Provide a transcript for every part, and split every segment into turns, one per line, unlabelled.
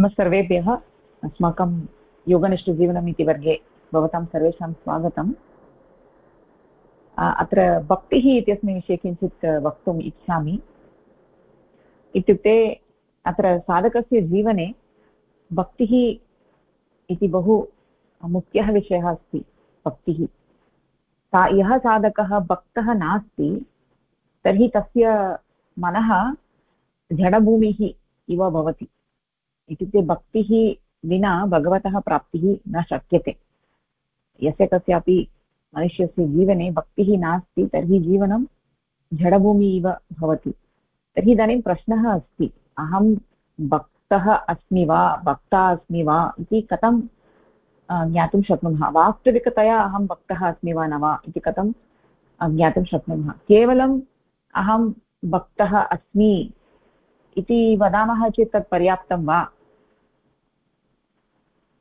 नमः सर्वेभ्यः अस्माकं योगनिष्ठजीवनम् इति वर्गे भवतां सर्वेषां स्वागतम्. अत्र भक्तिः इत्यस्मिन् विषये किञ्चित् वक्तुम् इच्छामि. इत्युक्ते अत्र साधकस्य जीवने भक्तिः इति बहु मुख्यः विषयः अस्ति, भक्तिः. सा, यः साधकः भक्तः नास्ति, तर्हि तस्य मनः जडभूमिः इव भवति। इत्युक्ते भक्तिः विना भगवतः प्राप्तिः न शक्यते। यस्य कस्यापि मनुष्यस्य जीवने भक्तिः नास्ति, तर्हि जीवनं जडभूमि इव भवति। तर्हि इदानीं प्रश्नः अस्ति, अहं भक्तः अस्मि वा, भक्ता अस्मि वा इति कथं ज्ञातुं शक्नुमः? वास्तविकतया अहं भक्तः अस्मि वा न वा इति कथं ज्ञातुं शक्नुमः? केवलम् अहं भक्तः अस्मि इति वदामः चेत् तत् पर्याप्तं वा?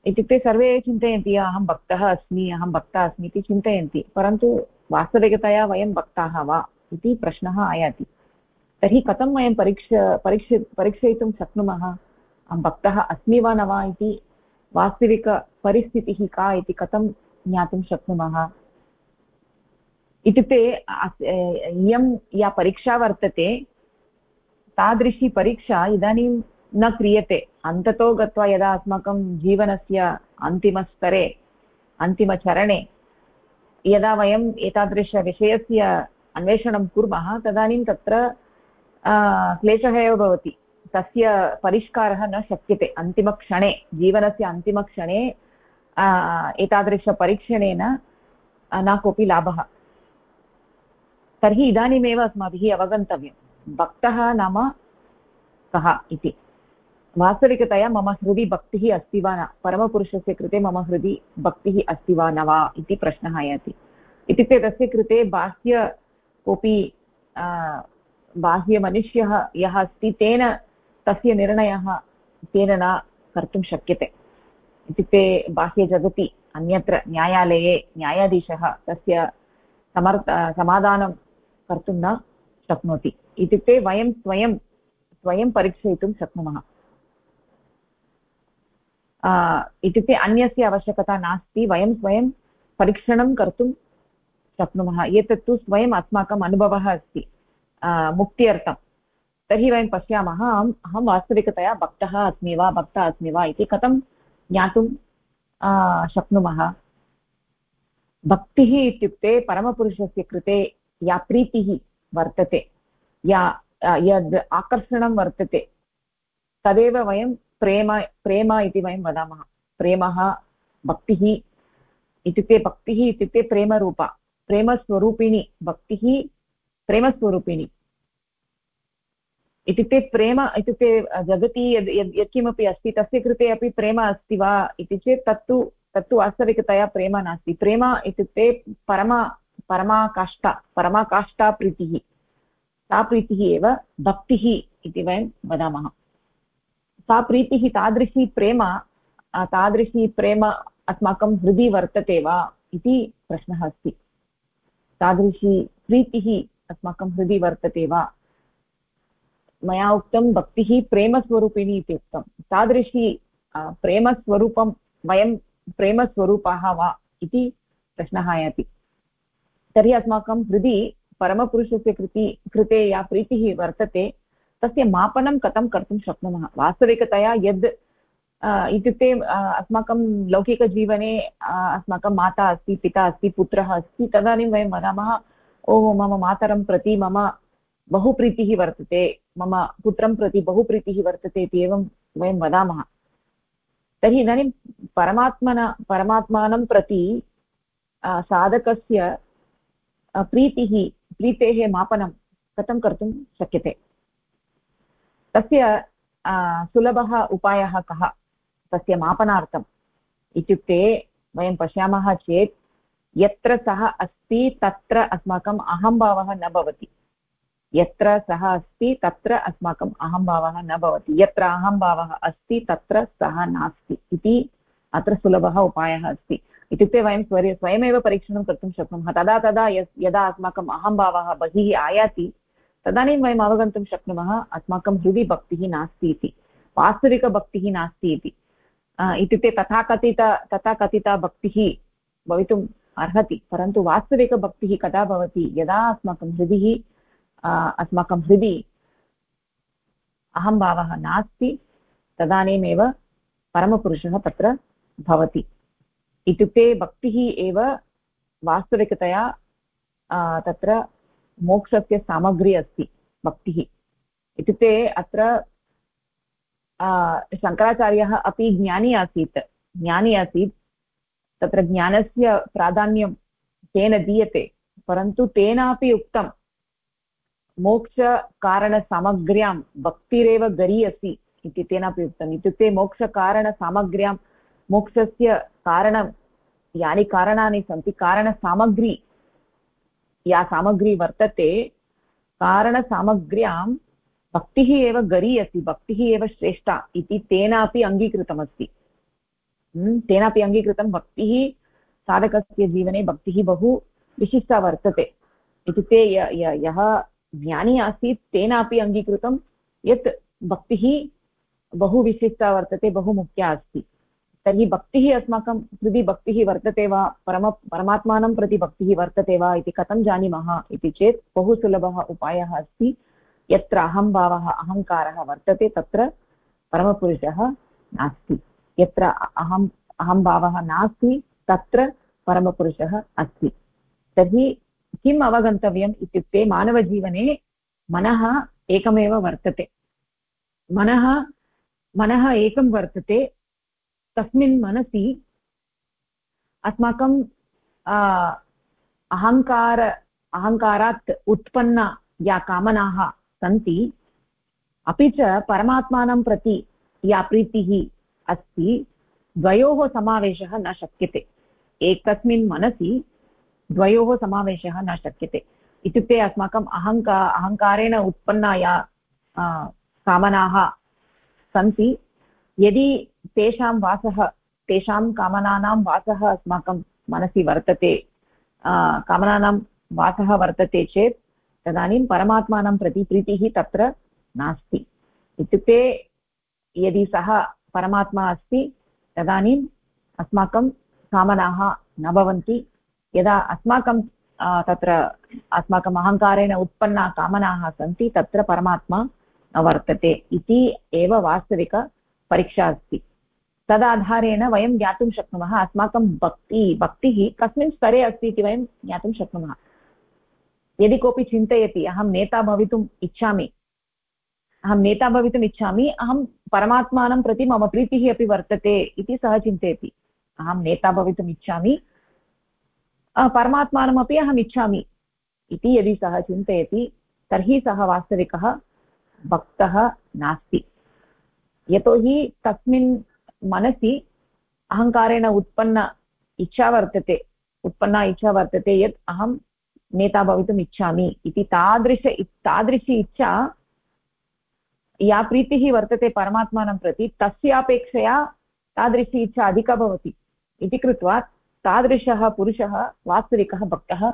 इत्युक्ते सर्वे चिन्तयन्ति, अहं भक्तः अस्मि, अहं भक्ता अस्मि इति चिन्तयन्ति, परन्तु वास्तविकतया वयं भक्ताः वा इति प्रश्नः आयाति। तर्हि कथं वयं परीक्ष परीक्ष, परीक्षयितुं शक्नुमः? अहं भक्तः अस्मि वा न वा इति वास्तविकपरिस्थितिः का इति कथं ज्ञातुं शक्नुमः? इत्युक्ते इयं या परीक्षा वर्तते, तादृशी परीक्षा इदानीं न क्रियते। अन्ततो गत्वा यदा अस्माकं जीवनस्य अन्तिमस्तरे, अन्तिमचरणे, यदा वयम् एतादृशविषयस्य अन्वेषणं कुर्मः, तदानीं तत्र क्लेशः एव भवति। तस्य परिष्कारः न शक्यते। अन्तिमक्षणे, जीवनस्य अन्तिमक्षणे एतादृशपरीक्षणेन न कोऽपि लाभः। तर्हि इदानीमेव अस्माभिः अवगन्तव्यं। भक्तः नाम कः इति। वास्तविकतया मम हृदि भक्तिः अस्ति वा न? परमपुरुषस्य कृते मम हृदि भक्तिः अस्ति वा न वा इति प्रश्नः आयाति। इत्युक्ते तस्य कृते बाह्य कोऽपि बाह्यमनुष्यः यः अस्ति तेन तस्य निर्णयः तेन न कर्तुं शक्यते। इत्युक्ते बाह्यजगति अन्यत्र न्यायालये न्यायाधीशः तस्य समर्थ, समाधानं कर्तुं न शक्नोति। इत्युक्ते वयं स्वयं स्वयं परीक्षयितुं शक्नुमः। इत्युक्ते अन्यस्य आवश्यकता नास्ति, वयं स्वयं परीक्षणं कर्तुं शक्नुमः। एतत् तु स्वयम् अस्माकम् अनुभवः अस्ति मुक्त्यर्थं। तर्हि वयं पश्यामः, अहम्, अहं वास्तविकतया भक्तः अस्मि वा, भक्ता अस्मि वा इति कथं ज्ञातुं शक्नुमः? भक्तिः इत्युक्ते परमपुरुषस्य कृते या प्रीतिः वर्तते, या यद् आकर्षणं वर्तते, तदेव वयं प्रेम प्रेम इति वयं वदामः। प्रेमः भक्तिः, इत्युक्ते भक्तिः इत्युक्ते प्रेमरूपा। प्रेमस्वरूपिणी भक्तिः, प्रेमस्वरूपिणी। इत्युक्ते प्रेम, इत्युक्ते जगति यद् यद्, यत्किमपि अस्ति, तस्य कृते अपि प्रेम अस्ति वा इति चेत् तत्तु तत्तु वास्तविकतया प्रेम नास्ति। प्रेम इत्युक्ते परमा, परमाकाष्ठा परमाकाष्ठा प्रीतिः सा प्रीतिः एव भक्तिः इति वयं वदामः। सा प्रीतिः तादृशी प्रेम तादृशी प्रेम अस्माकं हृदि वर्तते वा इति प्रश्नः अस्ति। तादृशी प्रीतिः अस्माकं हृदि वर्तते वा? मया उक्तं भक्तिः प्रेमस्वरूपिणी इति उक्तं। तादृशी प्रेमस्वरूपं वयं प्रेमस्वरूपाः वा इति प्रश्नः आयाति। तर्हि अस्माकं हृदि परमपुरुषस्य कृति, कृते या प्रीतिः वर्तते तस्य मापनं कथं कर्तुं शक्नुमः? वास्तविकतया यद् इत्युक्ते अस्माकं लौकिकजीवने अस्माकं माता अस्ति, पिता अस्ति, पुत्रः अस्ति, तदानीं वयं वदामः, ओहो, मम मातरं प्रति मम बहु प्रीतिः वर्तते, मम पुत्रं प्रति बहु प्रीतिः वर्तते इति एवं वयं वदामः। तर्हि इदानीं परमात्मन, परमात्मानं प्रति साधकस्य प्रीतिः, प्रीतेः मापनं कथं कर्तुं शक्यते? तस्य सुलभः उपायः कः? तस्य मापनार्थम्। इत्युक्ते वयं पश्यामः चेत् यत्र सः अस्ति, तत्र अस्माकम् अहम्भावः न भवति। यत्र सः अस्ति, तत्र अस्माकम् अहम्भावः न भवति। यत्र अहम्भावः अस्ति, तत्र सः नास्ति इति अत्र सुलभः उपायः अस्ति। इत्युक्ते वयं स्वर्य स्वयमेव परीक्षणं कर्तुं शक्नुमः। तदा तदा यदा अस्माकम् अहम्भावः बहिः आयाति तदानीं वयम् अवगन्तुं शक्नुमः, अस्माकं हृदि भक्तिः नास्ति इति वास्तविकभक्तिः नास्ति इति। इत्युक्ते तथाकथित तथाकथिता भक्तिः भवितुम् अर्हति, परन्तु वास्तविकभक्तिः कदा भवति, यदा अस्माकं हृदि अस्माकं हृदि अहम्भावः नास्ति, तदानीमेव परमपुरुषः तत्र भवति। इत्युक्ते भक्तिः एव वास्तविकतया तत्र मोक्षस्य सामग्री अस्ति, भक्तिः। इत्युक्ते अत्र शङ्कराचार्यः अपि ज्ञानी आसीत्। ज्ञानी आसीत्। तत्र ज्ञानस्य प्राधान्यं तेन दीयते, परन्तु तेनापि उक्तं, मोक्षकारणसामग्र्यां भक्तिरेव गरी अस्ति इति तेनापि उक्तम्। इत्युक्ते मोक्षकारणसामग्र्यां, मोक्षस्य कारणं, यानि कारणानि सन्ति, कारणसामग्री या सामग्री वर्तते कारणसामग्र्यां भक्तिः एव गरी अस्ति भक्तिः एव श्रेष्ठा इति तेनापि अङ्गीकृतमस्ति। हम्म, तेनापि अङ्गीकृतं भक्तिः साधकस्य जीवने भक्तिः बहु विशिष्टा वर्तते इत्युक्ते यः ज्ञानी आसीत् तेनापि अङ्गीकृतं यत् भक्तिः बहु विशिष्टा वर्तते बहु मुख्या अस्ति। तर्हि भक्तिः अस्माकं हृदि भक्तिः वर्तते वा? परम, परमात्मानं प्रति भक्तिः वर्तते वा इति कथं जानीमः इति चेत् बहु सुलभः उपायः अस्ति। यत्र अहम्भावः अहङ्कारः वर्तते, तत्र परमपुरुषः नास्ति। यत्र अहम् अहम्भावः नास्ति, तत्र परमपुरुषः अस्ति। तर्हि किम् अवगन्तव्यम् इत्युक्ते मानवजीवने मनः एकमेव वर्तते। मनः मनः एकं वर्तते तस्मिन् मनसि अस्माकं अहङ्कार अहङ्कारात् उत्पन्ना या कामनाः सन्ति, अपि च परमात्मानं प्रति या प्रीतिः अस्ति, द्वयोः समावेशः न शक्यते। एकस्मिन् मनसि द्वयोः समावेशः न शक्यते। इत्युक्ते अस्माकम् अहङ्का अहङ्कारेण उत्पन्ना या कामनाः सन्ति यदि तेषां वासः, तेषां कामनानां वासः अस्माकं मनसि वर्तते कामनानां वासः वर्तते चेत् तदानीं परमात्मानं प्रति प्रीतिः तत्र नास्ति। इत्युक्ते यदि सः परमात्मा अस्ति, तदानीम् अस्माकं कामनाः न भवन्ति। यदा अस्माकं तत्र अस्माकम् अहङ्कारेण उत्पन्ना कामनाः सन्ति, तत्र परमात्मा न वर्तते इति एव वास्तविकपरीक्षा अस्ति। तदाधारेण वयं ज्ञातुं शक्नुमः अस्माकं भक्ति, भक्तिः कस्मिन् स्तरे अस्ति इति वयं ज्ञातुं शक्नुमः। यदि कोऽपि चिन्तयति, अहं नेता भवितुम् इच्छामि, अहं नेता भवितुम् इच्छामि, अहं परमात्मानं प्रति मम प्रीतिः अपि वर्तते इति सः चिन्तयति। अहं नेता भवितुम् इच्छामि परमात्मानमपि अहम् इच्छामि इति यदि सः चिन्तयति, तर्हि सः वास्तविकः भक्तः नास्ति। यतोहि तस्मिन् मनसि अहङ्कारेण उत्पन्न इच्छा वर्तते, उत्पन्ना इच्छा वर्तते यत् अहं नेता भवितुम् इच्छामि इति तादृश तादृशी इच्छा या प्रीतिः वर्तते परमात्मानं प्रति तस्यापेक्षया तादृशी इच्छा अधिका भवति इति कृत्वा तादृशः पुरुषः, वास्तविकः भक्तः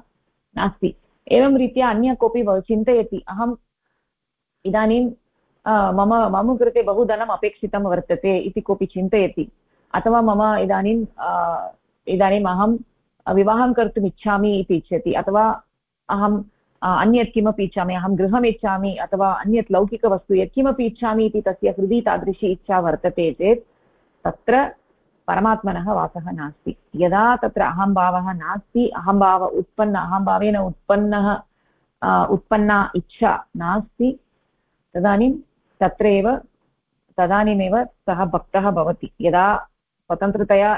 नास्ति। एवं रीत्या अन्य कोऽपि चिन्तयति, अहम् इदानीं मम मम कृते बहु धनम् अपेक्षितं वर्तते इति कोऽपि चिन्तयति अथवा मम इदानीं इदानीम् अहं विवाहं कर्तुम् इच्छामि इति इच्छति अथवा अहम् अन्यत् किमपि इच्छामि अहं गृहम् अथवा अन्यत् लौकिकवस्तु यत्किमपि इच्छामि इति तस्य हृदि तादृशी इच्छा वर्तते चेत् तत्र परमात्मनः वासः नास्ति यदा तत्र अहम्भावः नास्ति अहम्भाव उत्पन्न अहम्भावेन उत्पन्नः उत्पन्ना इच्छा नास्ति तदानीं तत्र एव तदानीमेव सः भक्तः भवति। यदा स्वतन्त्रतया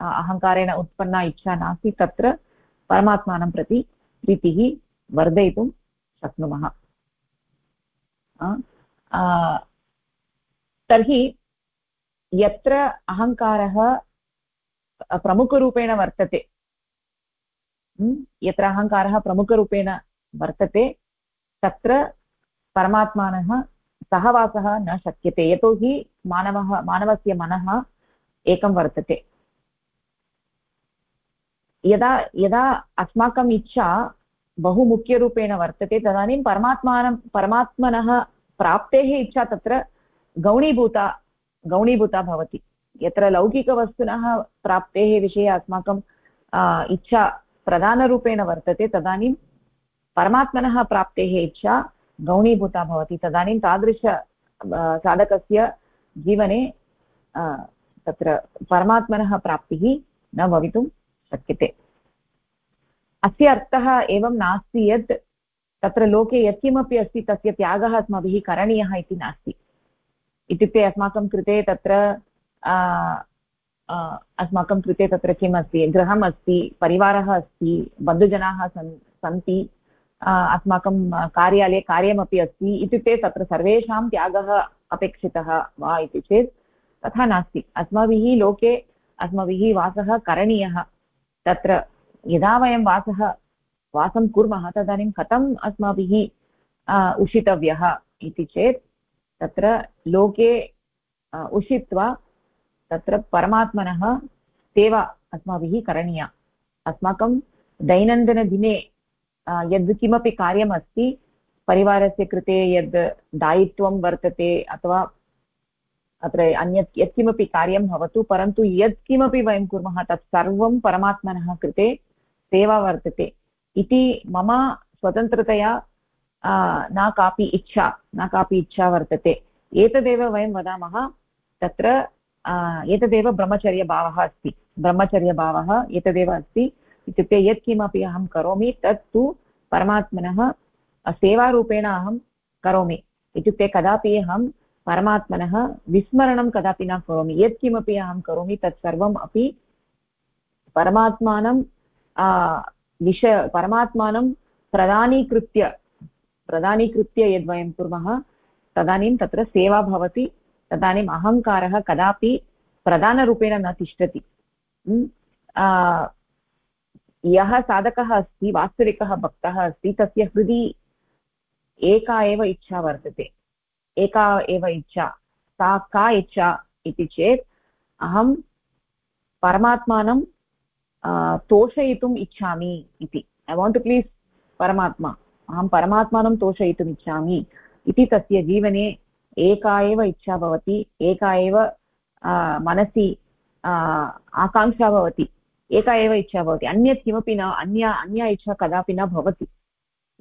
अहङ्कारेण उत्पन्ना इच्छा नास्ति, तत्र परमात्मानं प्रति प्रीतिः वर्धयितुं शक्नुमः। तर्हि यत्र अहङ्कारः प्रमुखरूपेण वर्तते यत्र अहङ्कारः प्रमुखरूपेण वर्तते, तत्र परमात्मानः सहवासः न शक्यते, यतोहि मानवः, मानवस्य मनः एकं वर्तते। यदा यदा अस्माकम् इच्छा बहु मुख्यरूपेण वर्तते, तदानीं परमात्मानं, परमात्मनः प्राप्तेः इच्छा तत्र गौणीभूता गौणीभूता भवति। यत्र लौकिकवस्तुनः प्राप्तेः विषये अस्माकं इच्छा प्रधानरूपेण वर्तते, तदानीं परमात्मनः प्राप्तेः इच्छा गौणीभूता भवति। तदानीं तादृश साधकस्य जीवने तत्र परमात्मनः प्राप्तिः न भवितुं शक्यते। अस्य अर्थः एवं नास्ति यत् तत्र लोके यत्किमपि अस्ति, तस्य त्यागः अस्माभिः करणीयः इति नास्ति। इत्युक्ते अस्माकं कृते तत्र अस्माकं कृते तत्र किम् अस्ति गृहम् अस्ति, परिवारः अस्ति, बन्धुजनाः सन्, सन्ति। अस्माकं कार्यालये कार्यमपि अस्ति इत्युक्ते तत्र सर्वेषां त्यागः अपेक्षितः वा इति चेत् तथा नास्ति। अस्माभिः लोके, अस्माभिः वासः करणीयः। तत्र यदा वयं वासः, वासं कुर्मः तदानीं कथम् अस्माभिः उषितव्यः इति चेत् तत्र लोके उषित्वा तत्र परमात्मनः सेवा अस्माभिः करणीया। अस्माकं दैनन्दिनदिने यद् किमपि कार्यम् अस्ति, परिवारस्य कृते यद् दायित्वं वर्तते अथवा अत्र अन्यत् यत्किमपि कार्यं भवतु, परन्तु यत्किमपि वयं कुर्मः तत् सर्वं परमात्मनः कृते सेवा वर्तते इति मम स्वतन्त्रतया न कापि इच्छा, न कापि इच्छा वर्तते। एतदेव वयं वदामः, तत्र एतदेव ब्रह्मचर्यभावः अस्ति। ब्रह्मचर्यभावः एतदेव अस्ति। इत्युक्ते यत्किमपि अहं करोमि तत् तु परमात्मनः सेवारूपेण अहं करोमि। इत्युक्ते कदापि अहं परमात्मनः विस्मरणं कदापि न करोमि। यत्किमपि अहं करोमि तत् सर्वम् अपि परमात्मानं विष, परमात्मानं प्रधानीकृत्य प्रधानीकृत्य यद्वयं कुर्मः, तदानीं तत्र सेवा भवति, तदानीम् अहङ्कारः कदापि प्रधानरूपेण न तिष्ठति। यः साधकः अस्ति, वास्तविकः भक्तः अस्ति, तस्य हृदि एका एव इच्छा वर्तते। एका एव इच्छा, सा का इच्छा इति चेत् अहं परमात्मानं तोषयितुम् इच्छामि इति। ऐ वाण्ट् टु प्लीस् परमात्मा। अहं परमात्मानं तोषयितुम् इच्छामि इति तस्य जीवने एका एव इच्छा भवति, एका एव मनसि आकाङ्क्षा भवति। एका एव इच्छा भवति। अन्यत् किमपि न, अन्या अन्या इच्छा कदापि न भवति।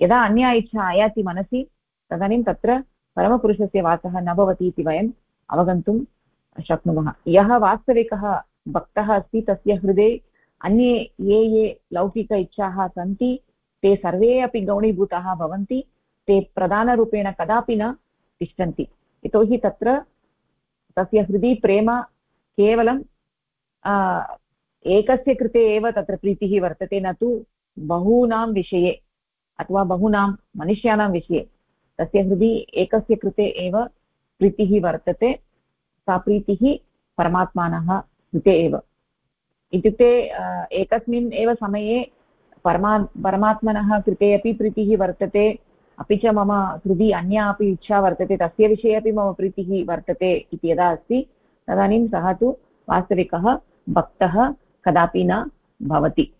यदा अन्या इच्छा आयाति मनसि, तदानीं तत्र परमपुरुषस्य वासः न भवति इति वयम् अवगन्तुं शक्नुमः। यः वास्तविकः भक्तः अस्ति, तस्य हृदये अन्ये ये ये लौकिक इच्छाः सन्ति, ते सर्वे अपि गौणीभूताः भवन्ति, ते प्रधानरूपेण कदापि न तिष्ठन्ति। यतोहि तत्र तस्य हृदि प्रेम केवलं एकस्य कृते एव तत्र प्रीतिः वर्तते न तु बहूनां विषये अथवा बहूनां मनुष्याणां विषये। तस्य हृदि एकस्य कृते एव प्रीतिः वर्तते, सा प्रीतिः परमात्मानः कृते एव। इत्युक्ते एकस्मिन् एव समये परमा, परमात्मनः कृते अपि प्रीतिः वर्तते, अपि च मम हृदि अन्या अपि इच्छा वर्तते, तस्य विषये अपि मम प्रीतिः वर्तते इति यदा अस्ति, तदानीं सः तु वास्तविकः, भक्तः कदापि न भवति।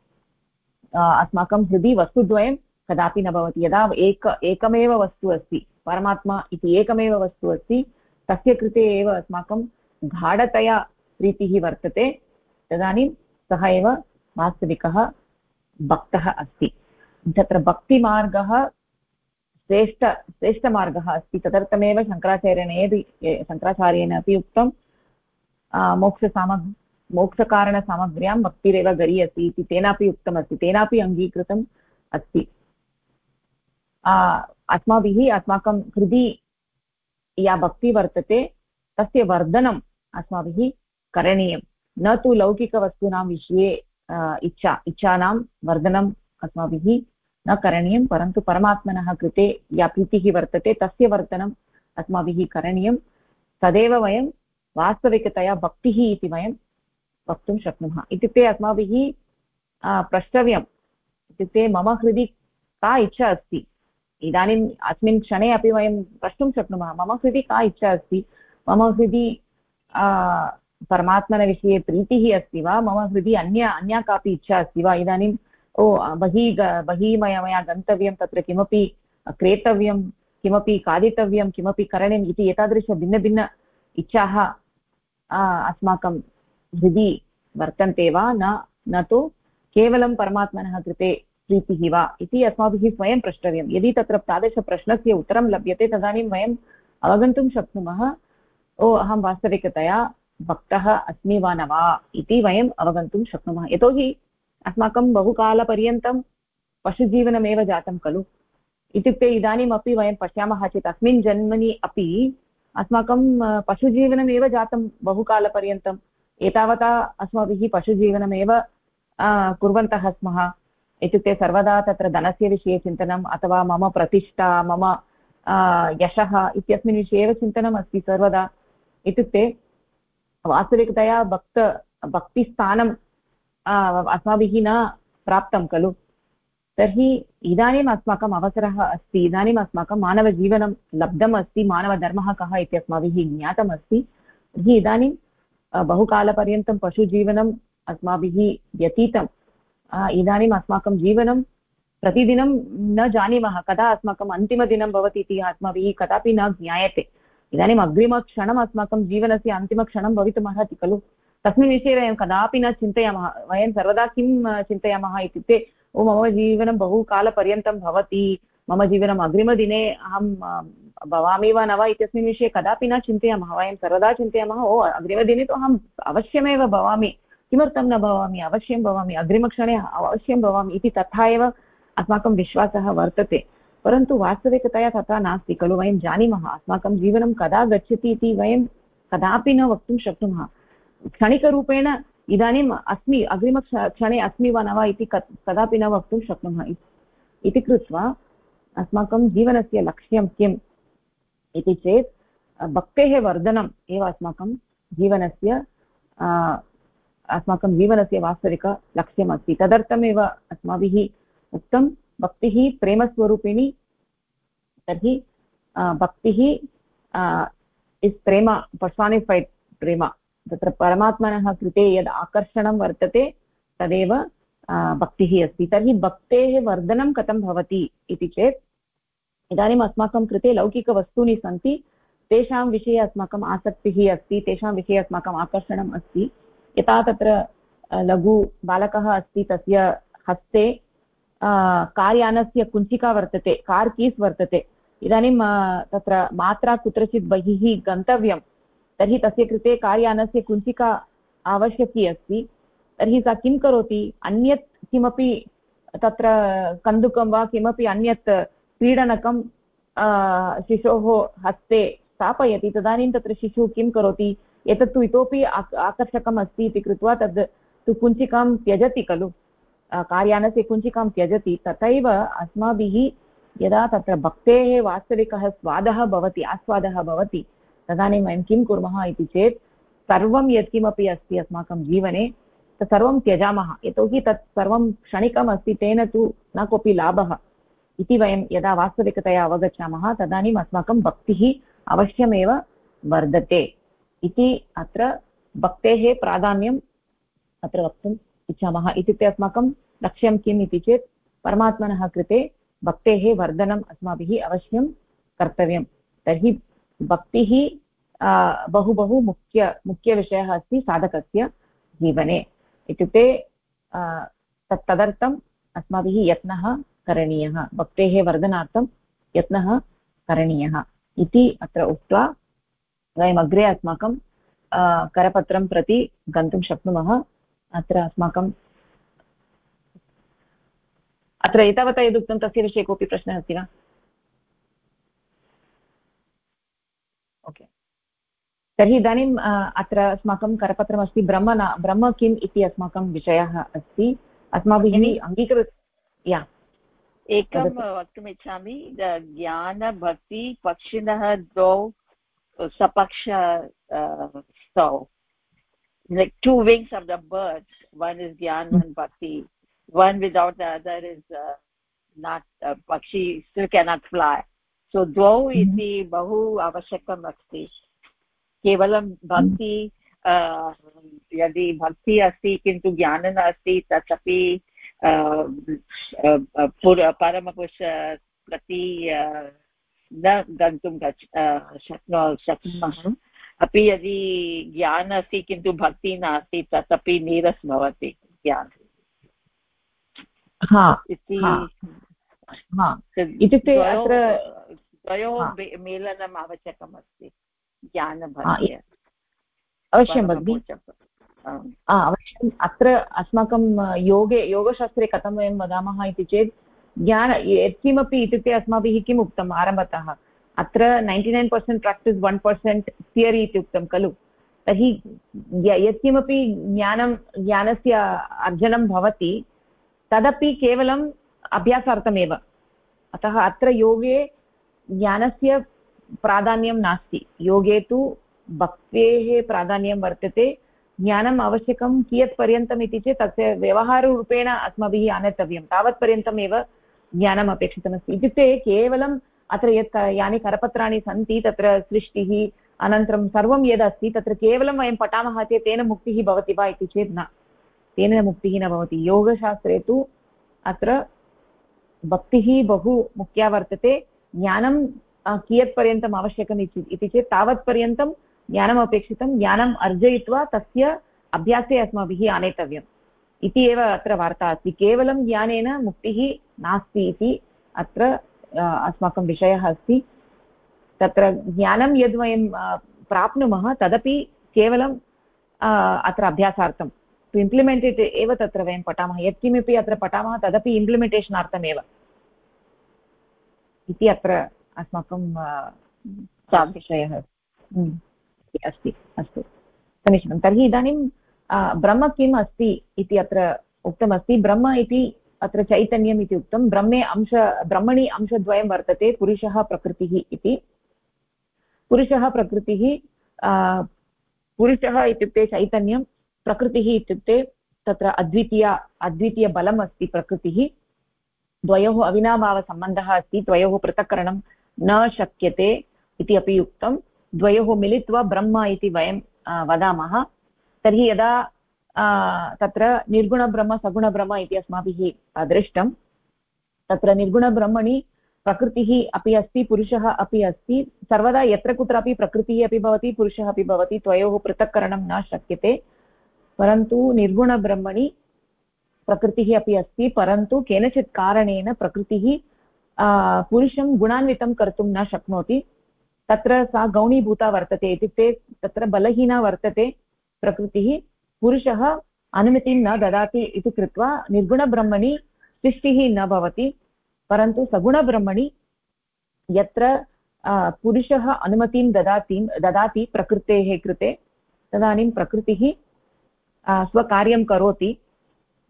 अस्माकं हृदि वस्तुद्वयं कदापि न भवति। यदा एक, एकमेव वस्तु अस्ति, परमात्मा इति एकमेव वस्तु अस्ति, तस्य कृते एव अस्माकं गाढतया प्रीतिः वर्तते। तदानीं सः एव वास्तविकः भक्तः अस्ति। तत्र भक्तिमार्गः श्रेष्ठ, श्रेष्ठमार्गः अस्ति। तदर्थमेव शङ्कराचार्येण यदि, शङ्कराचार्येण अपि उक्तं मोक्षसामग् मोक्षकारणसामग्र्यां भक्तिरेव गरीयसी इति तेनापि उक्तमस्ति, तेनापि अङ्गीकृतम् अस्ति। अस्माभिः अस्माकं हृदि या भक्तिः वर्तते, तस्य वर्धनम् अस्माभिः करणीयं न तु लौकिकवस्तूनां विषये इच्छा, इच्छानां वर्धनम् अस्माभिः न करणीयं परन्तु परमात्मनः कृते या प्रीतिः वर्तते, तस्य वर्तनम् अस्माभिः करणीयं तदेव वयं वास्तविकतया भक्तिः इति वयं वक्तुं शक्नुमः। इत्युक्ते अस्माभिः प्रष्टव्यम्। इत्युक्ते मम हृदि का इच्छा अस्ति? इदानीम् अस्मिन् क्षणे अपि वयं प्रष्टुं शक्नुमः। मम हृदि का इच्छा अस्ति? मम हृदि परमात्मनविषये प्रीतिः अस्ति वा? मम हृदि अन्य, अन्या कापि इच्छा अस्ति वा? इदानीं ओ, बहिः बहिः मया मया गन्तव्यं तत्र किमपि क्रेतव्यं, किमपि खादितव्यं, किमपि करणीयम् इति एतादृश भिन्नभिन्न इच्छाः अस्माकं हृदि वर्तन्ते वा न न तु केवलं परमात्मनः कृते प्रीतिः वा इति अस्माभिः स्वयं प्रष्टव्यं। यदि तत्र तादृशप्रश्नस्य उत्तरं लभ्यते, तदानीं वयम् अवगन्तुं शक्नुमः। ओ, अहं वास्तविकतया भक्तः अस्मि वा न वा इति वयम् अवगन्तुं शक्नुमः। यतोहि अस्माकं बहुकालपर्यन्तं पशुजीवनमेव जातं खलु। इत्युक्ते इदानीमपि वयं पश्यामः चेत् अस्मिन् जन्मनि अपि अस्माकं पशुजीवनमेव जातं बहुकालपर्यन्तम् एतावता अस्माभिः पशुजीवनमेव कुर्वन्तः स्मः। इत्युक्ते सर्वदा तत्र धनस्य विषये चिन्तनम् अथवा मम प्रतिष्ठा, मम यशः इत्यस्मिन् विषये एव चिन्तनम् अस्ति सर्वदा। इत्युक्ते वास्तविकतया भक्त भक्तिस्थानम् अस्माभिः न प्राप्तं खलु। तर्हि इदानीम् अस्माकम् अवसरः अस्ति, इदानीम् अस्माकं मानवजीवनं लब्धम् अस्ति, मानवधर्मः कः इति अस्माभिः ज्ञातम् अस्ति। तर्हि इदानीं बहुकालपर्यन्तं पशुजीवनम् अस्माभिः व्यतीतम्। इदानीम् अस्माकं जीवनं प्रतिदिनं न जानीमः, कदा अस्माकम् अन्तिमदिनं भवति इति अस्माभिः कदापि न ज्ञायते। इदानीम् अग्रिमक्षणम् अस्माकं जीवनस्य अन्तिमक्षणं भवितुमर्हति, खलु? तस्मिन् विषये वयं कदापि न चिन्तयामः। वयं सर्वदा किं चिन्तयामः इत्युक्ते, ओ, मम जीवनं बहु कालपर्यन्तं भवति, मम जीवनम् अग्रिमदिने अहं भवामि वा न वा इत्यस्मिन् विषये कदापि न चिन्तयामः, वयं सर्वदा चिन्तयामः, ओ, अग्रिमदिने तु अहम् अवश्यमेव भवामि, किमर्थं न भवामि, अवश्यं भवामि, अग्रिमक्षणे अवश्यं भवामि इति तथा एव अस्माकं विश्वासः वर्तते। परन्तु वास्तविकतया तथा नास्ति, खलु वयं जानीमः अस्माकं जीवनं कदा गच्छति इति वयं कदापि न वक्तुं शक्नुमः। क्षणिकरूपेण इदानीम् अस्मि अग्रिम क्षणे अस्मि वा न वा इति कदापि न वक्तुं शक्नुमः इति कृत्वा अस्माकं जीवनस्य लक्ष्यं किम्? इति चेत् भक्तेः वर्धनम् एव अस्माकं जीवनस्य अस्माकं जीवनस्य वास्तविकलक्ष्यमस्ति तदर्थमेव अस्माभिः उक्तं, भक्तिः प्रेमस्वरूपिणी, तर्हि भक्तिः इस् प्रेम पर्सानिफैड् प्रेम। तत्र परमात्मनः कृते यद् आकर्षणं वर्तते, तदेव भक्तिः अस्ति। तर्हि भक्तेः वर्धनं कथं भवति इति चेत् इदानीम् अस्माकं कृते लौकिकवस्तूनि सन्ति, तेषां विषये अस्माकम् आसक्तिः अस्ति, तेषां विषये अस्माकम् आकर्षणम् अस्ति। यथा तत्र लघु बालकः अस्ति, तस्य हस्ते कार्यानस्य कुञ्चिका वर्तते, कार् कीस् वर्तते। इदानीं तत्र मात्रा कुत्रचित् बहिः गन्तव्यं, तर्हि तस्य कृते कार्यानस्य कुञ्चिका आवश्यकी अस्ति। तर्हि सा किं करोति? अन्यत् किमपि तत्र कन्दुकं वा किमपि अन्यत् क्रीडनकं शिशोः हस्ते स्थापयति, तदानीं तत्र शिशुः किं करोति? एतत्तु इतोपि आकर्षकम् अस्ति इति कृत्वा तद् तु कुञ्चिकां त्यजति खलु। कार्यानस्य कुञ्चिकां त्यजति। तथैव अस्माभिः यदा तत्र भक्तेः वास्तविकः स्वादः भवति, आस्वादः भवति, तदानीं वयं किं कुर्मः इति चेत्, सर्वं यत्किमपि अस्ति अस्माकं जीवने, तत् सर्वं त्यजामः। यतोहि तत् सर्वं क्षणिकम् अस्ति, तेन तु न कोऽपि लाभः। इति वयं यदा वास्तविकतया अवगच्छामः, तदानीम् अस्माकं भक्तिः अवश्यमेव वर्धते। इति अत्र भक्तेः प्राधान्यम् अत्र वक्तुम् इच्छामः। इत्युक्ते अस्माकं लक्ष्यं किम् इति चेत्, परमात्मनः कृते भक्तेः वर्धनम् अस्माभिः अवश्यं कर्तव्यं तर्हि भक्तिः बहु बहु मुख्य, मुख्यविषयः अस्ति साधकस्य जीवने। इत्युक्ते तत् तदर्थम् अस्माभिः यत्नः करणीयः। भक्तेः वर्धनार्थं यत्नः करणीयः। इति अत्र उक्त्वा वयम् अग्रे अस्माकं करपत्रं प्रति गन्तुं शक्नुमः। अत्र अस्माकं अत्र एतावता यदुक्तं तस्य विषये कोऽपि प्रश्नः अस्ति वा? ओके। तर्हि इदानीम् अत्र अस्माकं करपत्रमस्ति ब्रह्म न ब्रह्म किम् इति अस्माकं विषयः अस्ति। अस्माभिः अङ्गीकृत या।
एकं वक्तुमिच्छामि ज्ञानभक्ति पक्षिणः द्वौ सपक्ष स्तौ like two wings of the bird one is gyan one bhakti. One without the other is not pakshi still cannot fly so द्वौ hmm. इति बहु आवश्यकम् अस्ति। केवलं भक्ति hmm. यदि भक्ति अस्ति किन्तु ज्ञानं नास्ति तदपि परमपुरुष प्रति न गन्तुं गच्छ शक्नो शक्नुमः अपि यदि ज्ञान अस्ति किन्तु भक्तिः नास्ति तदपि नीरस् भवति ज्ञान
इत्युक्ते अत्र
द्वयोः मेलनम् आवश्यकम् अस्ति ज्ञानभक्त्य
अवश्यं भगिनि अवश्यम् अत्र अस्माकं योगे, योगशास्त्रे कथं वयं वदामः इति चेत्, ज्ञान, यत्किमपि इत्युक्ते अस्माभिः किम् उक्तम् आरम्भतः? अत्र ninety nine percent practice, one percent theory इति उक्तं खलु? तर्हि यत्किमपि ज्ञानं, ज्ञानस्य अर्जनं भवति, तदपि केवलम् अभ्यासार्थमेव। अतः अत्र योगे ज्ञानस्य प्राधान्यं नास्ति। योगे तु भक्तेः प्राधान्यं वर्तते। ज्ञानम् आवश्यकं कियत्पर्यन्तम् इति चेत् तस्य व्यवहाररूपेण अस्माभिः आनेतव्यं। तावत्पर्यन्तमेव ज्ञानम् अपेक्षितमस्ति। इत्युक्ते केवलं अत्र यत् यानि करपत्राणि सन्ति, तत्र सृष्टिः, अनन्तरं सर्वं यदस्ति, तत्र केवलं वयं पठामः चेत् तेन मुक्तिः भवति वा इति चेत् न। तेन मुक्तिः न भवति। योगशास्त्रे तु अत्र भक्तिः बहु मुख्या वर्तते। ज्ञानं कियत्पर्यन्तम् आवश्यकम् इति चेत् तावत्पर्यन्तं ज्ञानम् अपेक्षितं ज्ञानम् अर्जयित्वा तस्य अभ्यासे अस्माभिः आनेतव्यम्। इति एव अत्र वार्ता अस्ति। केवलं ज्ञानेन मुक्तिः नास्ति इति अत्र अस्माकं विषयः अस्ति। तत्र ज्ञानं यद् वयं प्राप्नुमः तदपि केवलं अत्र अभ्यासार्थं टु इम्प्लिमेण्ट् इट् एव तत्र वयं पठामः। यत्किमपि अत्र पठामः तदपि इम्प्लिमेण्टेशनार्थमेव इति अत्र अस्माकं विषयः अस्ति, अस्तु समीचीनं। तर्हि इदानीं ब्रह्म किम् अस्ति इति अत्र उक्तमस्ति। ब्रह्म इति अत्र चैतन्यम् इति उक्तं। ब्रह्मे अंश, ब्रह्मणि अंशद्वयं वर्तते पुरुषः प्रकृतिः इति। पुरुषः प्रकृतिः पुरुषः इत्युक्ते चैतन्यं, प्रकृतिः इत्युक्ते तत्र अद्वितीय अद्वितीयबलम् अस्ति प्रकृतिः। द्वयोः अविनाभावसम्बन्धः अस्ति, द्वयोः पृथक्करणं न शक्यते इति अपि उक्तं। द्वयोः मिलित्वा ब्रह्म इति वयं वदामः। तर्हि यदा तत्र निर्गुणब्रह्म, सगुणब्रह्म इति अस्माभिः दृष्टं तत्र निर्गुणब्रह्मणि प्रकृतिः अपि अस्ति, पुरुषः अपि अस्ति। सर्वदा यत्र कुत्रापि प्रकृतिः अपि भवति, पुरुषः अपि भवति त्वयोः पृथक्करणं न शक्यते। परन्तु निर्गुणब्रह्मणि प्रकृतिः अपि अस्ति, परन्तु केनचित् कारणेन प्रकृतिः पुरुषं गुणान्वितं कर्तुं न शक्नोति। तत्र सा गौणीभूता वर्तते इत्युक्ते तत्र बलहीना वर्तते प्रकृतिः, पुरुषः अनुमतिं न ददाति इति कृत्वा निर्गुणब्रह्मणि सृष्टिः न भवति, परन्तु सगुणब्रह्मणि यत्र पुरुषः अनुमतिं ददाति ददाति प्रकृतेः कृते, तदानीं प्रकृतिः स्वकार्यं करोति,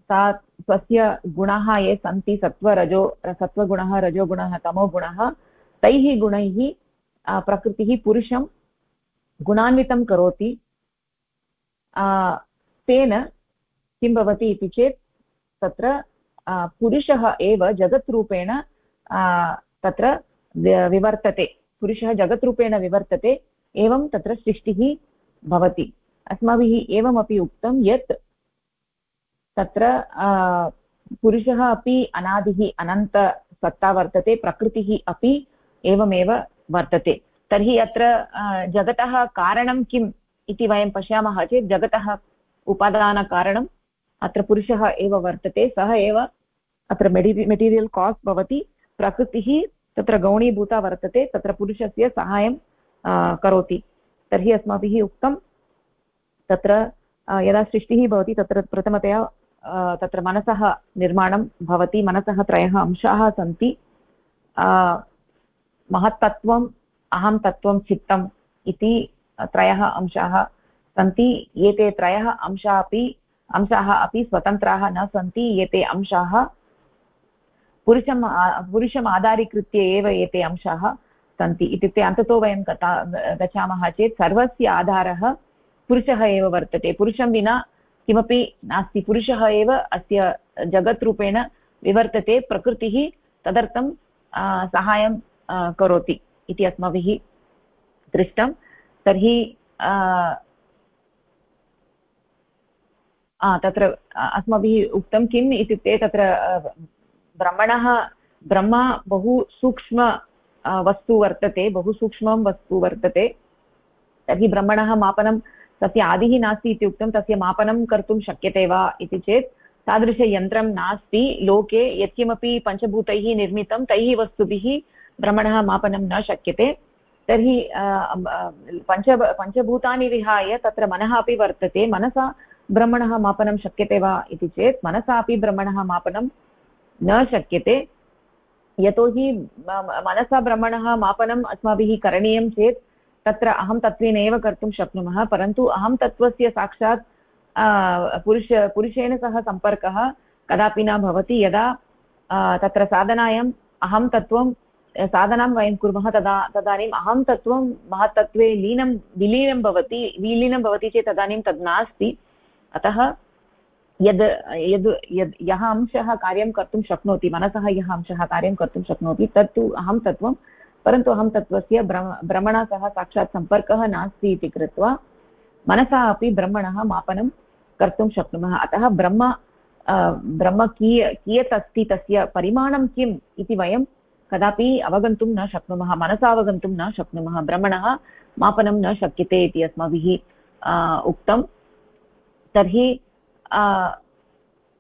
सा स्वस्य गुणाः ये सन्ति, सत्त्वरजो, सत्त्वगुणः, रजोगुणः, तमोगुणः, तैः गुणैः प्रकृतिः पुरुषं गुणान्वितं करोति। तेन किं भवति इति चेत् तत्र पुरुषः एव जगत्रूपेण तत्र विवर्तते। पुरुषः जगत्रूपेण विवर्तते, एवं तत्र सृष्टिः भवति। अस्माभिः एवमपि उक्तं यत् तत्र पुरुषः अपि अनादिः अनन्तसत्ता वर्तते, प्रकृतिः अपि एवमेव वर्तते। तर्हि अत्र जगतः कारणं किम् इति वयं पश्यामः चेत् जगतः उपादानकारणम् अत्र पुरुषः एव वर्तते, सः एव अत्र मेटि, मेटीरियल् कास् भवति, प्रकृतिः तत्र गौणीभूता वर्तते, तत्र पुरुषस्य सहायं करोति। तर्हि अस्माभिः उक्तं तत्र यदा सृष्टिः भवति तत्र प्रथमतया तत्र मनसः निर्माणं भवति, मनसः त्रयः अंशाः सन्ति। महत्तत्त्वम्, अहं तत्त्वं चित्तम् इति त्रयः अंशाः सन्ति। एते त्रयः अंशाः अपि अंशाः अपि स्वतन्त्राः न सन्ति। एते अंशाः पुरुषं पुरुषम् आधारीकृत्य एव एते अंशाः सन्ति। इत्युक्ते अन्ततो वयं गता, गच्छामः चेत् सर्वस्य आधारः पुरुषः एव वर्तते। पुरुषं विना किमपि नास्ति। पुरुषः एव अस्य जगत्रूपेण विवर्तते। प्रकृतिः तदर्थं साहाय्यं करोति इति अस्माभिः दृष्टं। तर्हि तत्र अस्माभिः उक्तं किम् इत्युक्ते तत्र ब्रह्मणः, ब्रह्म बहु सूक्ष्म वस्तु वर्तते, बहु सूक्ष्मं वस्तु वर्तते। तर्हि ब्रह्मणः मापनं तस्य आदिः नास्ति इति उक्तं तस्य मापनं कर्तुं शक्यते वा इति चेत् तादृशयन्त्रं नास्ति। लोके यत्किमपि पञ्चभूतैः निर्मितं तैः वस्तुभिः ब्रह्मणः मापनं न शक्यते। तर्हि पञ्च, पञ्चभूतानि विहाय तत्र मनः अपि वर्तते। मनसा ब्रह्मणः मापनं शक्यते वा इति चेत्, मनसा अपि ब्रह्मणः मापनं न शक्यते। यतोहि मनसा ब्रह्मणः मापनम् अस्माभिः करणीयं चेत्, तत्र अहं तत्त्वेन एव कर्तुं शक्नुमः। परन्तु अहं तत्त्वस्य साक्षात् पुरुष, पुरुषेण सह सम्पर्कः कदापि न भवति। यदा तत्र साधनायाम् अहं तत्त्वं साधनां वयं कुर्मः, तदा, तदानीम् अहं तत्त्वं, महत्तत्त्वे लीनं, विलीनं भवति विलीनं भवति चेत् तदानीं तद् नास्ति। अतः यद् यद् यद्, यः अंशः कार्यं कर्तुं शक्नोति, मनसः यः अंशः कार्यं कर्तुं शक्नोति, तत्तु अहं तत्त्वं, परन्तु अहं तत्त्वस्य भ्रम भ्रमणा सह साक्षात् सम्पर्कः नास्ति इति कृत्वा मनसा अपि ब्रह्मणः मापनं कर्तुं शक्नुमः। अतः ब्रह्म ब्रह्म किय, कियत् अस्ति, तस्य परिमाणं किम् इति वयं कदापि अवगन्तुं न शक्नुमः, मनसा अवगन्तुं न शक्नुमः, ब्रह्मणः मापनं न शक्यते इति अस्माभिः उक्तं। तर्हि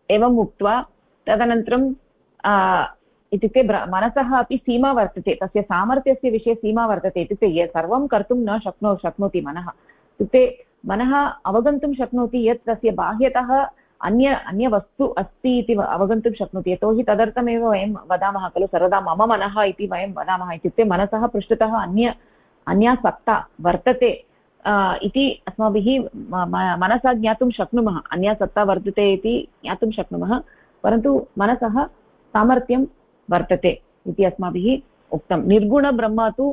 एवम् उक्त्वा तदनन्तरं इत्युक्ते मनसः अपि सीमा वर्तते, तस्य सामर्थ्यस्य विषये सीमा वर्तते, इत्युक्ते सर्वं कर्तुं न शक्नो, शक्नोति मनः। इत्युक्ते मनः अवगन्तुं शक्नोति यत् तस्य बाह्यतः अन्य अन्यवस्तु अस्ति इति अवगन्तुं शक्नोति। यतोहि तदर्थमेव वयं वदामः खलु, सर्वदा मम मनः इति वयं वदामः इत्युक्ते मनसः पृष्ठतः अन्य, अन्या सत्ता वर्तते इति अस्माभिः मनसा ज्ञातुं शक्नुमः। अन्या सत्ता वर्तते इति ज्ञातुं शक्नुमः, परन्तु मनसः सामर्थ्यं वर्तते इति अस्माभिः उक्तं। निर्गुणब्रह्म तु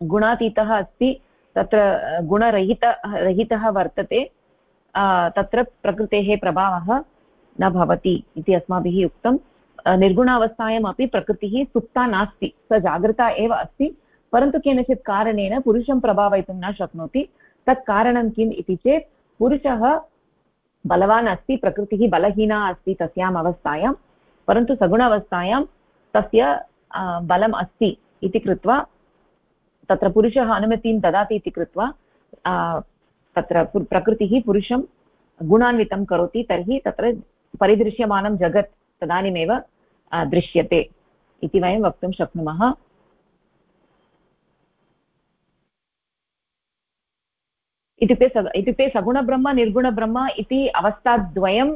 गुणातीतः अस्ति, तत्र गुणरहित, रहितः वर्तते। तत्र प्रकृतेः प्रभावः न भवति इति अस्माभिः उक्तं. निर्गुणावस्थायाम् अपि प्रकृतिः सुप्ता नास्ति, स जागृता एव अस्ति, परन्तु केनचित् कारणेन पुरुषं प्रभावयितुं न शक्नोति. तत् कारणं किम् इति चेत्, पुरुषः बलवान् अस्ति, प्रकृतिः बलहीना अस्ति तस्याम् अवस्थायां, परन्तु सगुणावस्थायां तस्य बलम् अस्ति इति कृत्वा, तत्र पुरुषः अनुमतिं ददाति इति कृत्वा तत्र प्रकृतिः पुरुषं गुणान्वितं करोति, तर्हि तत्र परिदृश्यमानं जगत् तदानीमेव दृश्यते इति वयं वक्तुं शक्नुमः। इत्युक्ते स, इत्युक्ते सगुणब्रह्म, निर्गुणब्रह्म इति अवस्थाद्वयम्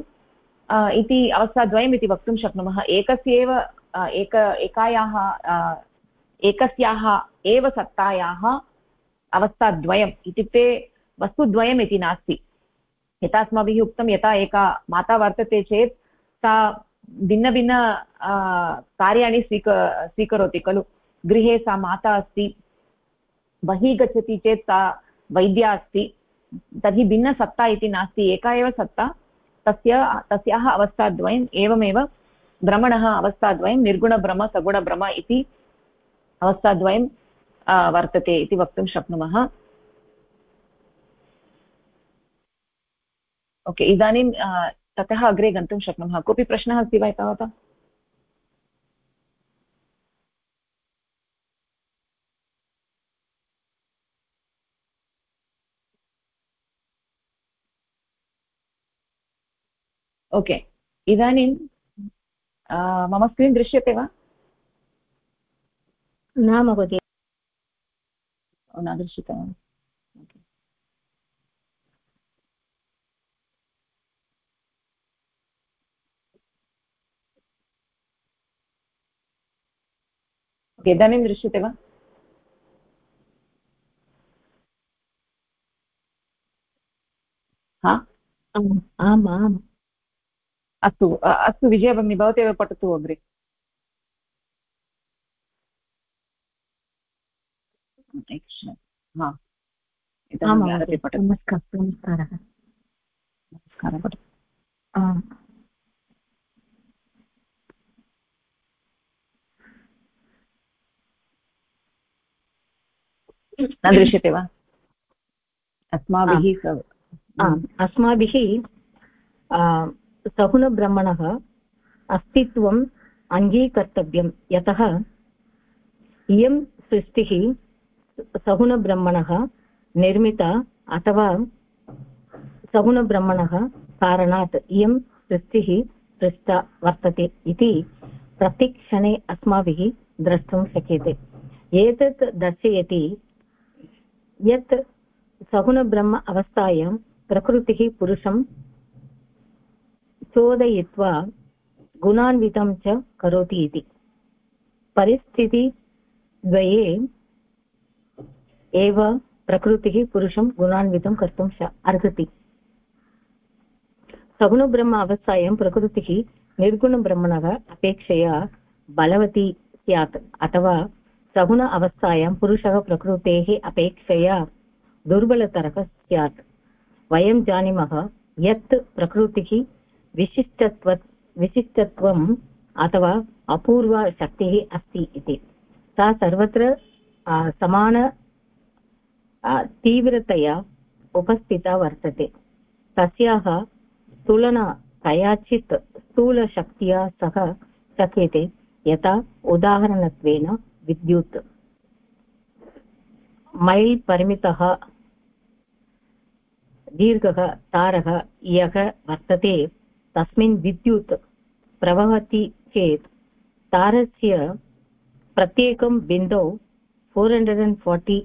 इति अवस्थाद्वयम् इति वक्तुं शक्नुमः। एकस्य एव एक, एकायाः एकस्याः एव सत्तायाः अवस्थाद्वयम् इत्युक्ते वस्तुद्वयम् इति नास्ति। यथा अस्माभिः उक्तं यथा एका माता वर्तते चेत् सा भिन्नभिन्न कार्याणि स्वीक, स्वीकरोति खलु। गृहे सा माता अस्ति, बहिः गच्छति चेत् सा वैद्या अस्ति। तर्हि भिन्नसत्ता इति नास्ति, एका एव सत्ता। तस्य, तस्याः अवस्थाद्वयम् एवमेव भ्रमणः अवस्थाद्वयं निर्गुणभ्रम सगुणभ्रम इति अवस्थाद्वयं वर्तते इति वक्तुं शक्नुमः। ओके इदानीं ततः अग्रे गन्तुं शक्नुमः। कोऽपि प्रश्नः अस्ति वा एतावता? ओके इदानीं मम स्क्रीन् दृश्यते वा?
न महोदय।
न दृश्यते इदानीं दृश्यते वा हा
आम् आम्
अस्तु अस्तु विजया भगिनी भवती एव पठतु अग्रे.
नमस्कारः नमस्कारः।
न दृश्यते वा? अस्माभिः
अस्माभिः सगुणब्रह्मणः अस्तित्वम् अङ्गीकर्तव्यं। यतः इयं सृष्टिः सगुणब्रह्मणः निर्मिता अथवा सगुणब्रह्मणः कारणात् इयं सृष्टिः सृष्टा वर्तते इति प्रतिक्षणे अस्माभिः द्रष्टुं शक्यते। एतत् दर्शयति यत् सगुणब्रह्म अवस्थायां प्रकृतिः पुरुषं चोदयित्वा गुणान्वितं च करोति इति। परिस्थितिद्वये एव प्रकृतिः पुरुषं गुणान्वितं कर्तुं अर्हति। सगुणब्रह्म अवस्थायां प्रकृतिः निर्गुणब्रह्मणः अपेक्षया बलवती स्यात्, अथवा सगुण अवस्थायां पुरुषः प्रकृतेः अपेक्षया दुर्बलतरः स्यात् वयं जानीमः यत् प्रकृतिः विशिष्टत्व विशिष्टत्वम् अथवा अपूर्वशक्तिः अस्ति इति। सा सर्वत्र समान तीव्रतया उपस्थिता वर्तते। तस्याः तुलना कयाचित् स्थूलशक्त्या सह शक्यते, यथा उदाहरणत्वेन विद्युत्। मैल् परिमितः, दीर्घः, तारः यः वर्तते। तस्मिन् विद्युत् प्रवहति चेत् तारस्य प्रत्येकं बिन्दौ four hundred and forty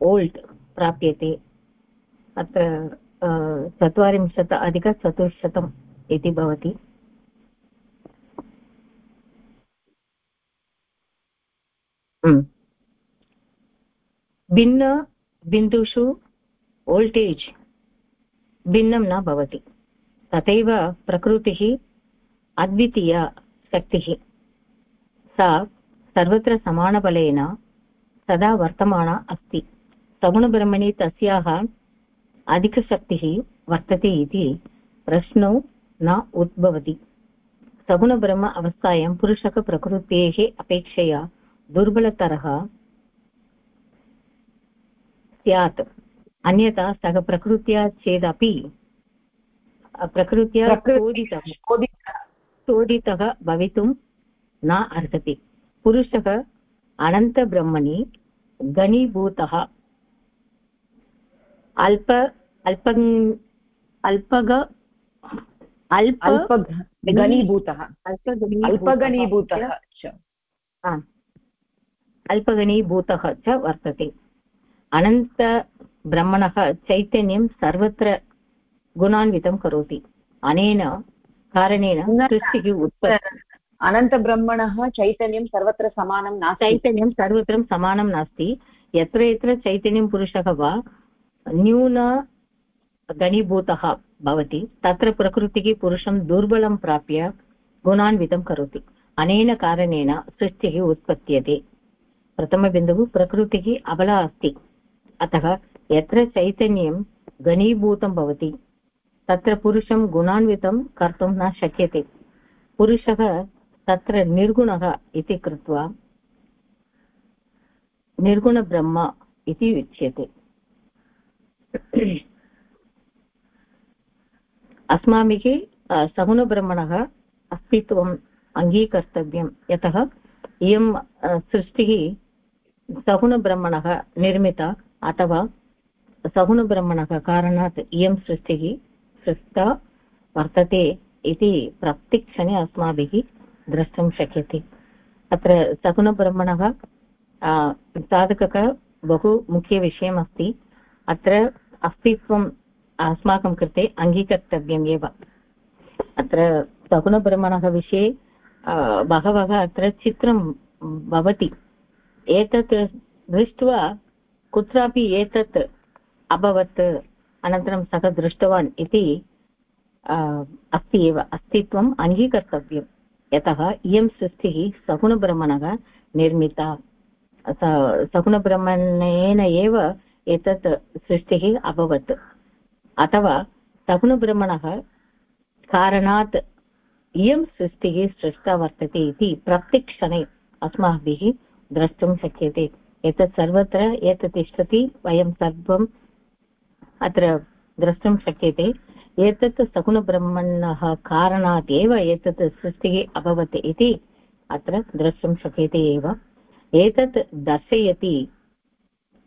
volt प्राप्यते। अत्र चत्वारिंशत् अधिकचतुश्शतम् इति भवति। भिन्नबिन्दुषु वोल्टेज् भिन्नं न भवति तथैव प्रकृतिः अद्वितीया शक्तिः सा सर्वत्र समानबलेन सदा वर्तमाना अस्ति सगुणब्रह्मणि तस्याः अधिकशक्तिः वर्तते इति प्रश्नो न उद्भवति सगुणब्रह्म अवस्थायां पुरुषः प्रकृतेः अपेक्षया दुर्बलतरः स्यात्। अन्यथा सः प्रकृत्या चेदपि प्रकृत्या चोदितः चोदितः। भवितुं न अर्हति। पुरुषः अनन्तब्रह्मणि घनीभूतः अल्प अल्प अल्पग
अल्प घनीभूतः अल्पघनीभूतः
अल्पघनीभूतः च वर्तते। अनन्तब्रह्मणः चैतन्यं सर्वत्र गुणान्वितं करोति। अनेन कारणेन सृष्टिः उत्पत्ति
अनन्तब्रह्मणः चैतन्यं सर्वत्र समानं नास्ति।
चैतन्यं सर्वत्र समानं नास्ति। यत्र यत्र चैतन्यं पुरुषः वा न्यून घनीभूतः भवति तत्र प्रकृतिः पुरुषं दुर्बलं प्राप्य गुणान्वितं करोति। अनेन कारणेन सृष्टिः उत्पद्यते। प्रथमबिन्दुः प्रकृतिः अबला अस्ति। अतः यत्र चैतन्यं घनीभूतं भवति, तत्र पुरुषं गुणान्वितं कर्तुं न शक्यते। पुरुषः तत्र निर्गुणः इति कृत्वा निर्गुणब्रह्म इति उच्यते। अस्माभिः सगुणब्रह्मणः अस्तित्वम् अङ्गीकर्तव्यं। यतः इयं सृष्टिः सगुणब्रह्मणः निर्मिता अथवा सगुणब्रह्मणः कारणात् इयं सृष्टिः सृष्टा वर्तते इति प्रतिक्षणे अस्माभिः द्रष्टुं शक्यते। अत्र सगुणब्रह्मणः साधकः बहु मुख्यविषयमस्ति अत्र अस्तित्वम् अस्माकं कृते अङ्गीकर्तव्यम् एव। अत्र सगुणब्रह्मणः विषये बहवः अत्र चित्रं भवति। एतत् दृष्ट्वा कुत्रापि एतत् अभवत्, अनन्तरं सः दृष्टवान् इति अस्ति एव, अस्तित्वम् अङ्गीकर्तव्यं यतः इयं सृष्टिः सगुणब्रह्मणः निर्मिता। सगुणब्रह्मणेन एव एतत् सृष्टिः अभवत्। अथवा सगुणब्रह्मणः कारणात् इयं सृष्टिः सृष्टा वर्तते इति प्रतिक्षणे अस्माभिः द्रष्टुं शक्यते। एतत् सर्वत्र, एतत् तिष्ठति, वयं सर्वम् अत्र द्रष्टुं शक्यते। एतत् सगुणब्रह्मणः कारणात् एव एतत् सृष्टिः अभवत् इति अत्र द्रष्टुं शक्यते एव। एतत् दर्शयति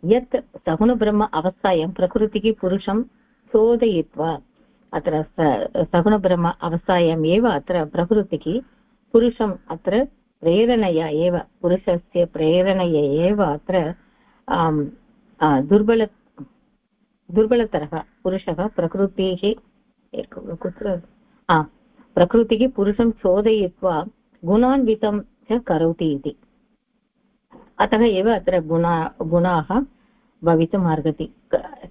यत् सगुणब्रह्म अवस्थायां प्रकृतिः पुरुषं चोदयित्वा अत्र सगुणब्रह्म अवस्थायाम् एव अत्र प्रकृतिः पुरुषम् अत्र प्रेरणया एव, पुरुषस्य प्रेरणया एव अत्र दुर्बल, दुर्बलतरः पुरुषः प्रकृतेः, कुत्र प्रकृतिः पुरुषं चोदयित्वा गुणान्वितं च करोति इति। अतः एव अत्र गुणा, गुणाः भवितुम् अर्हति।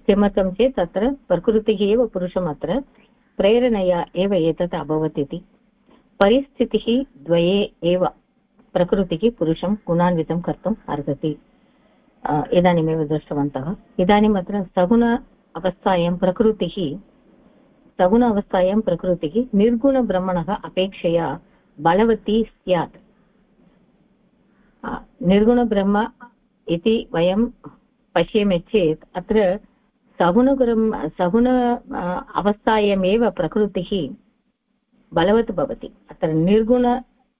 किमर्थं चेत् अत्र प्रकृतिः एव पुरुषम् अत्र प्रेरणया एव एतत् अभवत् इति। परिस्थितिः द्वये एव। प्रकृतिः पुरुषं गुणान्वितं कर्तुम् अर्हति। इदानीमेव दृष्टवन्तः। इदानीम् अत्र सगुण अवस्थायां प्रकृतिः, सगुण अवस्थायां प्रकृतिः निर्गुणब्रह्मणः अपेक्षया बलवती स्यात्। निर्गुणब्रह्म इति वयं पश्यामः चेत् अत्र सगुणब्रह्म सगुण अवस्थायामेव प्रकृतिः बलवत् भवति। अत्र निर्गुण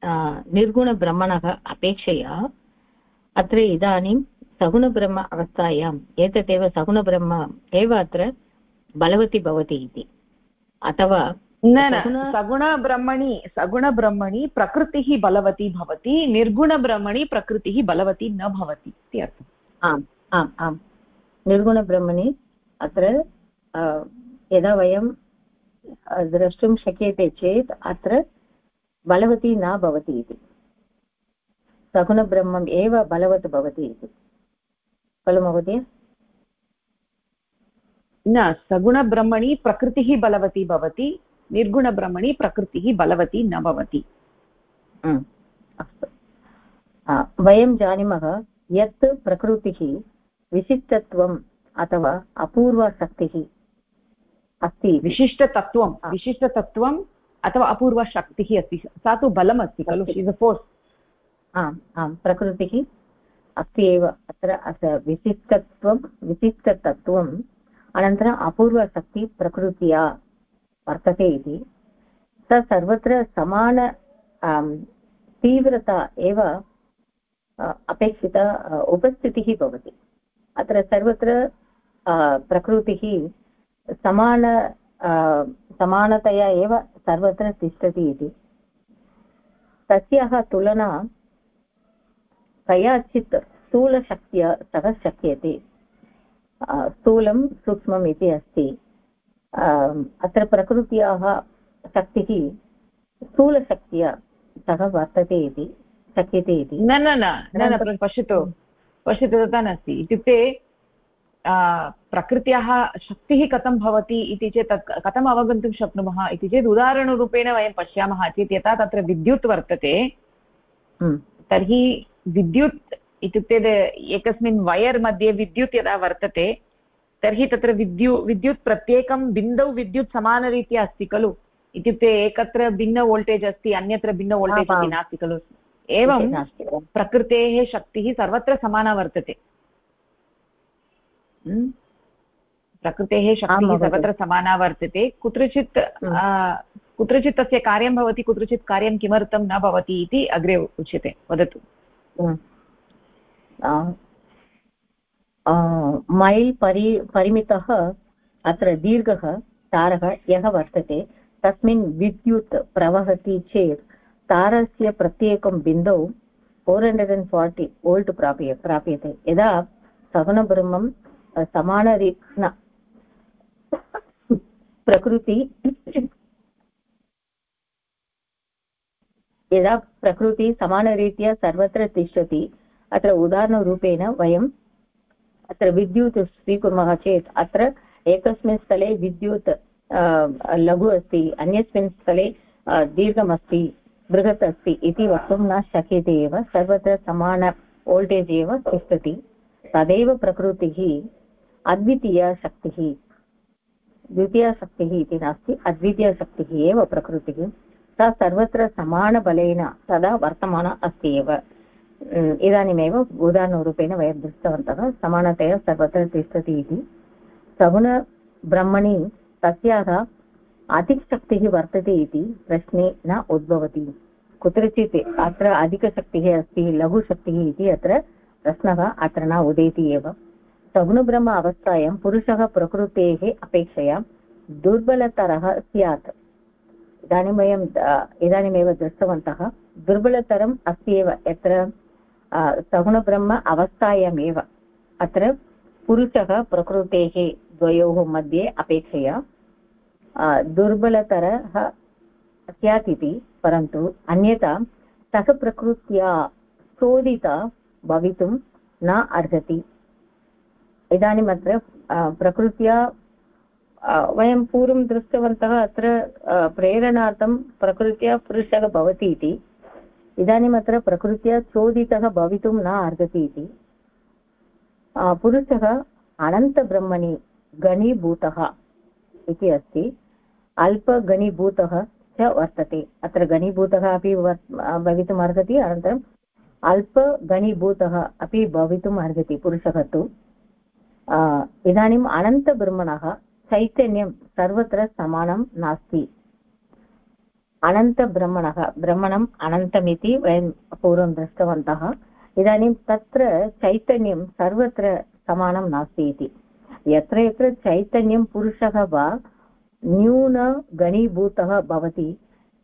निर्गुणब्रह्मणः अपेक्षया अत्र इदानीं सगुणब्रह्म अवस्थायाम् एतदेव सगुणब्रह्म एव अत्र बलवती भवति इति अथवा
न न सगुणब्रह्मणि सगुणब्रह्मणि प्रकृतिः बलवती भवति निर्गुणब्रह्मणि प्रकृतिः बलवती न भवति इति अर्थम्
आम् आम् आम् निर्गुणब्रह्मणि अत्र यदा वयं द्रष्टुं शक्यते चेत् अत्र बलवती न भवति इति। सगुणब्रह्मम् एव बलवत् भवति इति। खलु महोदय
न सगुणब्रह्मणि प्रकृतिः बलवती भवति निर्गुणब्रह्मणि प्रकृतिः बलवती न भवति
अस्तु वयं जानीमः यत् प्रकृतिः विशिष्टत्वम् अथवा अपूर्वशक्तिः अस्ति
विशिष्टतत्त्वं विशिष्टतत्त्वम् अथवा अपूर्वशक्तिः अस्ति। सा तु बलम् अस्ति। खलु इस् अ फोर्स्
आम् आम् प्रकृतिः अस्ति एव। अत्र विशिष्टत्वं विशिष्टतत्त्वम् अनन्तरम् अपूर्वशक्ति प्रकृत्या वर्तते इति। स सर्वत्र समान तीव्रता एव अपेक्षिता उपस्थितिः भवति। अत्र सर्वत्र प्रकृतिः समान समानतया एव सर्वत्र तिष्ठति इति। तस्याः तुलना कयाचित् स्थूलशक्त्या सह शक्यते। स्थूलं सूक्ष्मम् इति अस्ति। अत्र प्रकृत्याः शक्तिः स्थूलशक्त्या सह वर्तते इति शक्यते इति।
न न न पश्यतु पश्यतु तथा नास्ति। इत्युक्ते प्रकृत्याः शक्तिः कथं भवति इति चेत् तत् कथम् अवगन्तुं शक्नुमः इति चेत् उदाहरणरूपेण वयं पश्यामः चेत् यथा तत्र विद्युत् वर्तते हम्म। तर्हि विद्युत् इत्युक्ते एकस्मिन् वयर् मध्ये विद्युत् यदा वर्तते तर्हि तत्र विद्यु विद्युत् प्रत्येकं बिन्दौ विद्युत् समानरीत्या अस्ति खलु इत्युक्ते एकत्र भिन्न वोल्टेज् अस्ति अन्यत्र भिन्न वोल्टेज् इति नास्ति खलु एवं प्रकृतेः शक्तिः सर्वत्र समाना वर्तते? प्रकृतेः शक्तिः सर्वत्र समाना वर्तते। कुत्रचित् हम्म। कुत्रचित् तस्य कार्यं भवति कुत्रचित् कार्यं किमर्थं न भवति इति अग्रे उच्यते। वदतु। हम्म।
मैल् परि परिमितः अत्र दीर्घः तारः यः वर्तते तस्मिन् विद्युत् प्रवहति चेत् तारस्य प्रत्येकं बिन्दौ four hundred and forty volt प्राप्य प्राप्यते। यदा सगुणब्रह्मं समानरी प्रकृति। यदा प्रकृति समानरीत्या सर्वत्र तिष्ठति, अत्र उदाहरणरूपेण वयं अत्र विद्युत् स्वीकुर्मः चेत्, अत्र एकस्मिन् स्थले विद्युत् लघु अस्ति, अन्यस्मिन् स्थले दीर्घमस्ति, बृहत् अस्ति इति वक्तुं न शक्यते एव, सर्वत्र समान वोल्टेज् एव तिष्ठति। तदेव प्रकृतिः। अद्वितीयशक्तिः द्वितीयशक्तिः इति नास्ति अद्वितीयशक्तिः एव प्रकृतिः। सा सर्वत्र समानबलेन सदा वर्तमाना अस्ति एव। इदानीमेव उदाहरणरूपेण वयं दृष्टवन्तः, समानतया सर्वत्र तिष्ठति इति। सगुणब्रह्मणि तस्याः अधिकशक्तिः वर्तते इति प्रश्ने न उद्भवति। कुत्रचित् अत्र अधिकशक्तिः अस्ति, लघुशक्तिः इति अत्र प्रश्नः अत्र न उदेति एव। सगुणब्रह्म अवस्थायां पुरुषः प्रकृतेः अपेक्षया दुर्बलतरः स्यात्. इदानीं वयम् इदानीमेव दृष्टवन्तः, दुर्बलतरम् अस्ति एव, यत्र सगुणब्रह्म अवस्थायामेव, अत्र पुरुषः प्रकृतेः द्वयोः मध्ये अपेक्षया दुर्बलतरः स्यात् इति, परन्तु अन्यथा सः प्रकृत्या चोदिता भवितुं न अर्हति. इदानीम् अत्र प्रकृत्या वयं पूर्वं दृष्टवन्तः अत्र प्रेरणार्थं प्रकृत्या पुरुषः भवति इति। इदानीम् प्रकृत्या चोदितः भवितुं न अर्हति इति। पुरुषः अनन्तब्रह्मणि गणीभूतः इति अस्ति। अल्पगणीभूतः च वर्तते। अत्र गणीभूतः अपि भवितुम् अर्हति अनन्तरम् अल्पगणीभूतः अपि भवितुम् अर्हति पुरुषः तु। इदानीम् अनन्तब्रह्मणः चैतन्यं सर्वत्र समानं नास्ति। अनन्तब्रह्मणः, ब्रह्मणम् अनन्तमिति वयं पूर्वं दृष्टवन्तः। इदानीं तत्र चैतन्यं सर्वत्र समानं नास्ति इति। यत्र यत्र चैतन्यं पुरुषः वा न्यूनगणीभूतः भवति,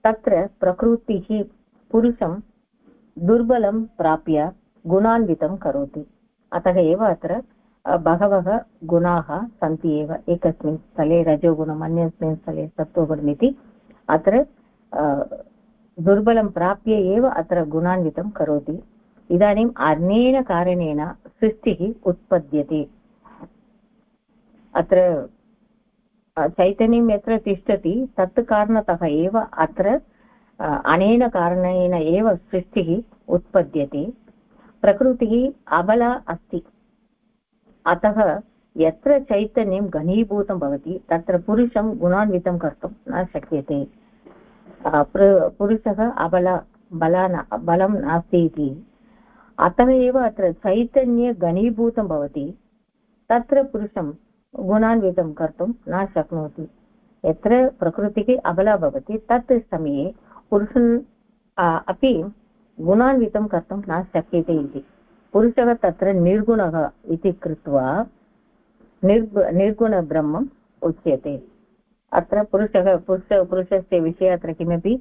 तत्र प्रकृतिः पुरुषं दुर्बलं प्राप्य गुणान्वितं करोति। अतः एव अत्र बहवः गुणाः सन्ति एव। एकस्मिन् स्थले रजोगुणम्, अन्यस्मिन् स्थले सत्त्वगुणमिति अत्र दुर्बलं प्राप्य एव अत्र गुणान्वितं करोति। इदानीम् अनेन कारणेन सृष्टिः उत्पद्यते। अत्र चैतन्यं यत्र तिष्ठति, तत् कारणतः एव अत्र अनेन कारणेन एव सृष्टिः उत्पद्यते। प्रकृतिः अबला अस्ति। अतः यत्र चैतन्यं घनीभूतं भवति, तत्र पुरुषं गुणान्वितं कर्तुं न शक्यते। पुरुषः अबल बला बलं नास्ति इति। अतः एव अत्र चैतन्यघनीभूतं भवति, तत्र पुरुषं गुणान्वितं कर्तुं न शक्नोति। यत्र प्रकृतिः अबला भवति, तत् समये पुरुषन् अपि गुणान्वितं कर्तुं न शक्यते इति। पुरुषः तत्र निर्गुणः इति कृत्वा निर्गु निर्गुणब्रह्मम् उच्यते। अत्र पुरुषः पुरुष पुरुषस्य विषये अत्र किमपि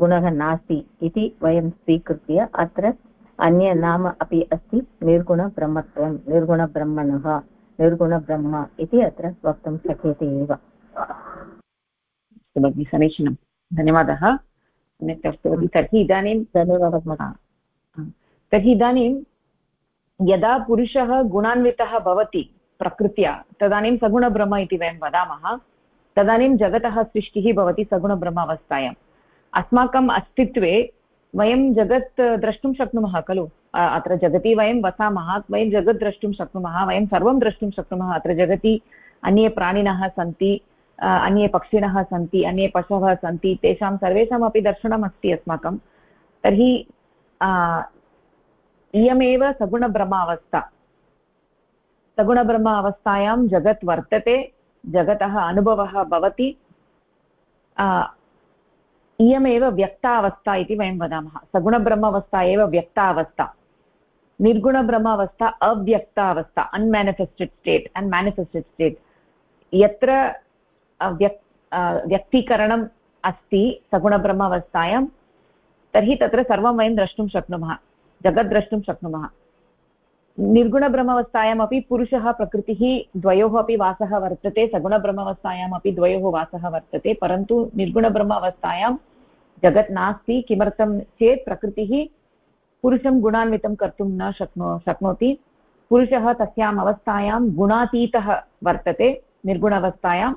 गुणः नास्ति इति वयं स्वीकृत्य अत्र अन्य नाम अपि अस्ति निर्गुणब्रह्मत्वं निर्गुणब्रह्मणः निर्गुणब्रह्म इति अत्र वक्तुं शक्यते एव।
भगिनि समीचीनं। धन्यवादः। सम्यक् तर्हि इदानीं
धन्यवादः
तर्हि इदानीं यदा पुरुषः गुणान्वितः भवति प्रकृत्या, तदानीं सगुणब्रह्म इति वयं वदामः, तदानीं जगतः सृष्टिः भवति सगुणब्रह्म अवस्थायाम् अस्माकम् अस्तित्वे वयं जगत् द्रष्टुं शक्नुमः खलु? अत्र जगति वयं वसामः, वयं जगत् द्रष्टुं शक्नुमः, वयं सर्वं द्रष्टुं शक्नुमः, अत्र जगति अन्ये प्राणिनः सन्ति अन्ये पक्षिणः सन्ति, अन्ये पशवः सन्ति, तेषां सर्वेषामपि दर्शनम् अस्ति अस्माकं। तर्हि इयमेव सगुणब्रह्म अवस्था सगुणब्रह्म अवस्थायां जगत् वर्तते, जगतः अनुभवः भवति। इयमेव व्यक्तावस्था इति वयं वदामः। सगुणब्रह्मावस्था एव व्यक्तावस्था। निर्गुणब्रह्मावस्था अव्यक्तावस्था unmanifested state and manifested state यत्र व्यक् व्यक्तीकरणम् अस्ति सगुणब्रह्मावस्थायां, तर्हि तत्र सर्वं वयं द्रष्टुं शक्नुमः। जगत् द्रष्टुं शक्नुमः। निर्गुणब्रह्मावस्थायामपि पुरुषः प्रकृतिः द्वयोः अपि वासः वर्तते, सगुणब्रह्मावस्थायामपि द्वयोः वासः वर्तते, परन्तु निर्गुणब्रह्मावस्थायां जगत् नास्ति, किमर्थं चेत् प्रकृतिः पुरुषं गुणान्वितं कर्तुं न शक्नो, शक्नोति। पुरुषः तस्याम् अवस्थायां गुणातीतः वर्तते, निर्गुणावस्थायाम्।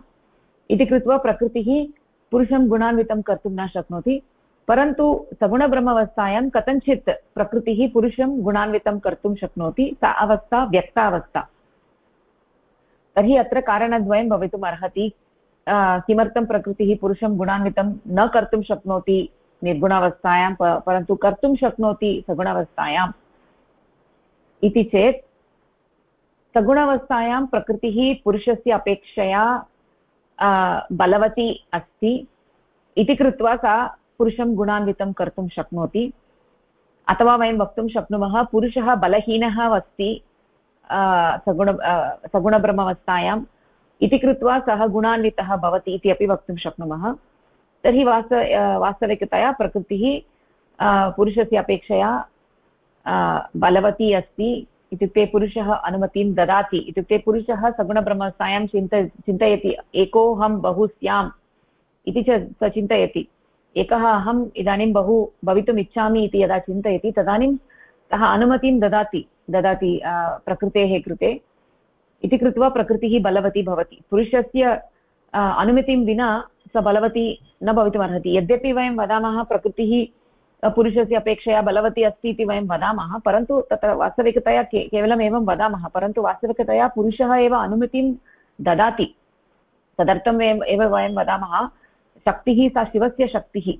इति कृत्वा प्रकृतिः पुरुषं गुणान्वितं कर्तुं न शक्नोति। परन्तु सगुणब्रह्मावस्थायां कथञ्चित् प्रकृतिः पुरुषं गुणान्वितं कर्तुं शक्नोति, सा अवस्था व्यक्तावस्था। तर्हि अत्र कारणद्वयं भवितुम् अर्हति। किमर्थं प्रकृतिः पुरुषं गुणान्वितं न कर्तुं शक्नोति निर्गुणावस्थायां परन्तु कर्तुं शक्नोति सगुणावस्थायाम् इति चेत् सगुणावस्थायां प्रकृतिः पुरुषस्य अपेक्षया बलवती अस्ति। इति कृत्वा सा पुरुषं गुणान्वितं कर्तुं शक्नोति। अथवा वयं वक्तुं शक्नुमः, पुरुषः बलहीनः अस्ति सगुण सगुणब्रह्मावस्थायाम् इति कृत्वा सः गुणान्वितः भवति इति अपि वक्तुं शक्नुमः। तर्हि वास्त वास्तविकतया प्रकृतिः पुरुषस्य अपेक्षया बलवती अस्ति। इत्युक्ते पुरुषः अनुमतिं ददाति। इत्युक्ते पुरुषः सगुणब्रह्मस्थायां चिन्त, चिन्तयति एकोऽहं बहु स्याम् इति च स चिन्तयति। एकः अहम् इदानीं बहु भवितुम् इच्छामि इति यदा चिन्तयति, तदानीं सः अनुमतिं ददाति ददाति प्रकृतेः कृते। इति कृत्वा प्रकृतिः बलवती भवति। पुरुषस्य अनुमतिं विना स बलवती न भवितुमर्हति यद्यपि वयं वदामः प्रकृतिः पुरुषस्य अपेक्षया बलवती अस्ति इति वयं वदामः, परन्तु तत्र वास्तविकतया के, केवलम् एवं वदामः, परन्तु वास्तविकतया पुरुषः एव अनुमतिं ददाति। तदर्थम् एव वयं वदामः शक्तिः सा शिवस्य शक्तिः।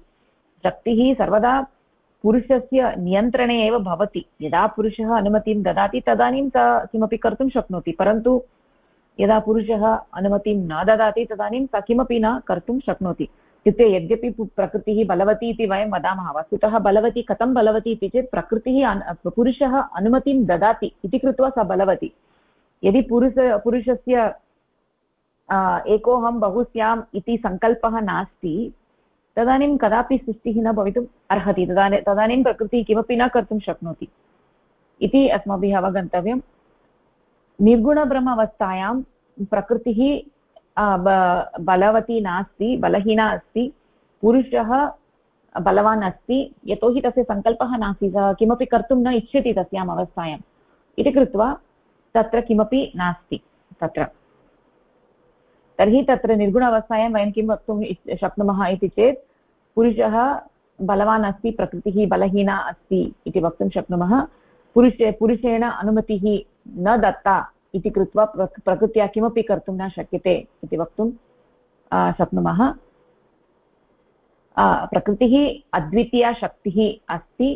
शक्तिः सर्वदा पुरुषस्य नियन्त्रणे एव भवति। यदा पुरुषः अनुमतिं ददाति, तदानीं स किमपि कर्तुं शक्नोति, परन्तु यदा पुरुषः अनुमतिं न ददाति, तदानीं स किमपि न कर्तुं शक्नोति। इत्युक्ते यद्यपि प्रकृतिः बलवती इति वयं वदामः, वस्तुतः बलवती, कथं बलवती इति चेत् प्रकृतिः पुरुषः अनुमतिं ददाति इति कृत्वा सा बलवती। यदि पुरुष, पुरुषस्य एकोऽहं बहु स्याम् इति सङ्कल्पः नास्ति। तदानीं कदापि सृष्टिः न भवितुम् अर्हति। तदानीं तदानीं प्रकृतिः किमपि न कर्तुं शक्नोति इति अस्माभिः अवगन्तव्यं। निर्गुणब्रह्म प्रकृतिः बलवती नास्ति, बलहीना अस्ति, पुरुषः बलवान् अस्ति, यतोहि तस्य सङ्कल्पः नास्ति सः किमपि कर्तुं न इच्छति तस्याम् अवस्थायाम्। इति कृत्वा तत्र किमपि नास्ति तत्र। तर्हि तत्र निर्गुण अवस्थायां वयं किं वक्तुं शक्नुमः इति चेत्, पुरुषः बलवान् अस्ति, प्रकृतिः बलहीना अस्ति इति वक्तुं शक्नुमः। पुरुषे, पुरुषेण अनुमतिः न दत्ता इति कृत्वा प्रकृत्या किमपि कर्तुं न शक्यते इति वक्तुं शक्नुमः। प्रकृतिः अद्वितीया शक्तिः अस्ति।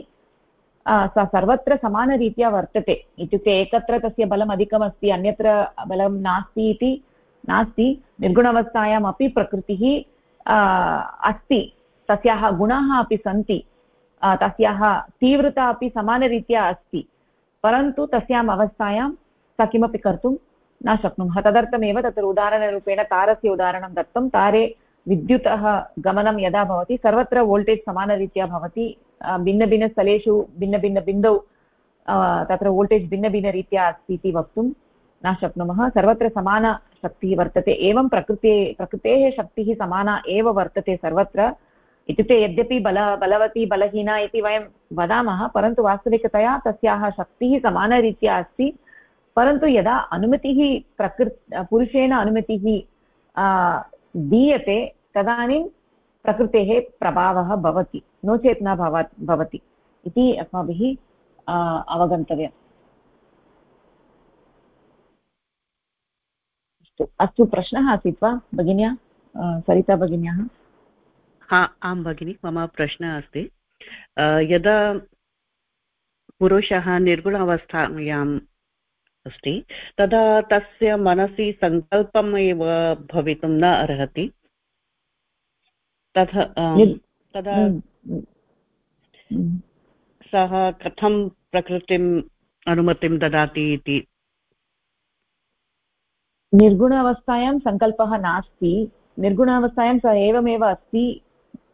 सा सर्वत्र समानरीत्या वर्तते इत्युक्ते एकत्र तस्य बलम् अधिकमस्ति अन्यत्र बलं नास्ति इति नास्ति निर्गुणावस्थायाम् अपि प्रकृतिः अस्ति। तस्याः गुणाः अपि सन्ति। तस्याः तीव्रता अपि समानरीत्या अस्ति। परन्तु तस्याम् अवस्थायां सा किमपि कर्तुं न शक्नुमः। तदर्थमेव तत्र उदाहरणरूपेण तारस्य उदाहरणं दत्तं। तारे विद्युतः गमनं यदा भवति, सर्वत्र वोल्टेज् समानरीत्या भवति। भिन्नभिन्नस्थलेषु भिन्नभिन्नबिन्दौ तत्र वोल्टेज् भिन्नभिन्नरीत्या अस्ति इति वक्तुं न शक्नुमः, सर्वत्र समानशक्तिः वर्तते, एवं प्रकृते, प्रकृतेः शक्तिः समाना एव वर्तते सर्वत्र। इत्युक्ते यद्यपि बल, बलवती, बलहीना इति वयं वदामः, परन्तु वास्तविकतया तस्याः शक्तिः समानरीत्या अस्ति। परन्तु यदा अनुमतिः प्रकृ, पुरुषेण अनुमतिः दीयते, तदानीं प्रकृतेः प्रभावः भवति, नो चेत् न भव भवति इति अस्माभिः अवगन्तव्यम्। अस्तु अस्तु प्रश्नः आसीत् वा भगिन्या? सरिता भगिन्याः?
हा आं भगिनि मम प्रश्नः अस्ति। यदा पुरुषः निर्गुण अवस्थायां अस्ति तदा तस्य मनसि सङ्कल्पम् एव भवितुं न अर्हति? तथा तदा सः कथं प्रकृतिम् अनुमतिं ददाति इति
निर्गुण अवस्थायां सङ्कल्पः नास्ति। निर्गुण अवस्थायां सः एवमेव अस्ति।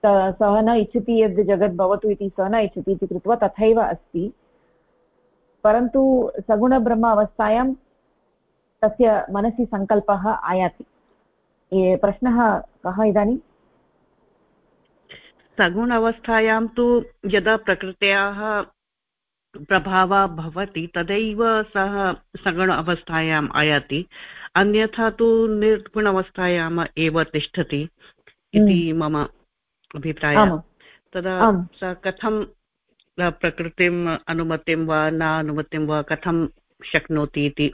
सः न इच्छति यद् जगत् भवतु इति, सः न इच्छति इति कृत्वा तथैव अस्ति। परन्तु सगुणब्रह्म अवस्थायां तस्य मनसि सङ्कल्पः आयाति। प्रश्नः कः इदानीं?
सगुण अवस्थायां तु यदा प्रकृत्याः प्रभावः भवति तदैव सः सगुण अवस्थायाम् आयाति। अन्यथा तु निर्गुण अवस्थायाम् एव तिष्ठति इति हम्म। मम अभिप्रायः। तदा सः कथं प्रकृतिम् अनुमतिं वा न अनुमतिं वा कथं शक्नोति इति?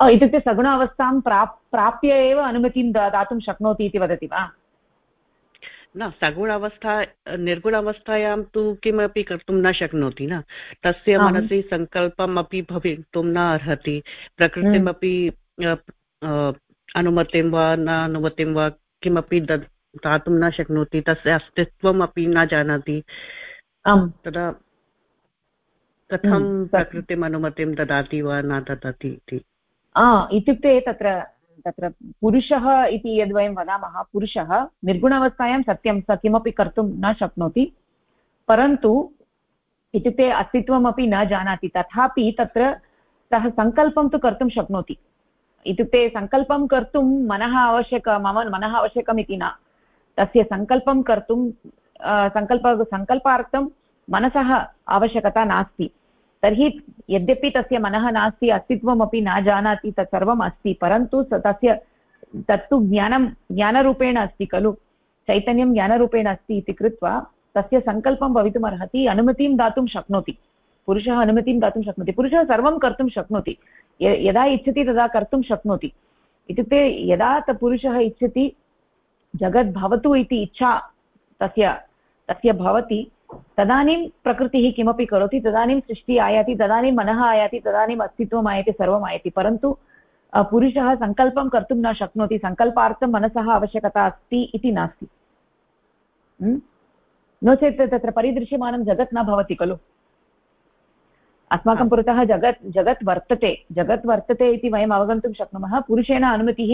इत्युक्ते सगुणावस्थां प्राप् प्राप्य एव अनुमतिं दातुं शक्नोति इति वदति वा?
न सगुण अवस्था निर्गुण अवस्थायां तु किमपि कर्तुं न शक्नोति न। तस्य मनसि सङ्कल्पम् अपि भवितुं न अर्हति। प्रकृतिमपि अनुमतिं वा न अनुमतिं वा किमपि दातुं न शक्नोति तस्य अस्तित्वम् अपि न जानाति। तदा कथं प्रकृतिम् अनुमतिं ददाति वा न ददाति इति।
इत्युक्ते तत्र तत्र पुरुषः इति यद् वयं वदामः, पुरुषः निर्गुणावस्थायां सत्यं स किमपि कर्तुं न शक्नोति, परन्तु इत्युक्ते अस्तित्वमपि न जानाति, तथापि तत्र सः सङ्कल्पं तु कर्तुं शक्नोति। इत्युक्ते सङ्कल्पं कर्तुं मनः आवश्यक, मम मनः आवश्यकम् इति न। तस्य सङ्कल्पं कर्तुं सङ्कल्प, सङ्कल्पार्थं मनसः आवश्यकता नास्ति। तर्हि यद्यपि तस्य मनः नास्ति, अस्तित्वमपि न जानाति तत् सर्वम् अस्ति, परन्तु तस्य तत्तु ज्ञानं, ज्ञानरूपेण अस्ति खलु। चैतन्यं ज्ञानरूपेण अस्ति इति कृत्वा तस्य सङ्कल्पं भवितुमर्हति, अनुमतिं दातुं शक्नोति। पुरुषः अनुमतिं दातुं शक्नोति, पुरुषः सर्वं कर्तुं शक्नोति। यदा इच्छति तदा कर्तुं शक्नोति। इत्युक्ते यदा पुरुषः इच्छति जगद् भवतु इति इच्छा तस्य तस्य भवति तदानीं प्रकृतिः किमपि करोति तदानीं सृष्टिः आयाति तदानीं मनः आयाति तदानीम् अस्तित्वम् आयाति सर्वम् आयाति परन्तु पुरुषः सङ्कल्पं कर्तुं न शक्नोति सङ्कल्पार्थं मनसः आवश्यकता अस्ति इति नास्ति। नो चेत् तत्र परिदृश्यमानं जगत् न भवति खलु। अस्माकं पुरतः जगत् जगत् वर्तते जगत् वर्तते इति वयम् अवगन्तुं शक्नुमः पुरुषेण अनुमतिः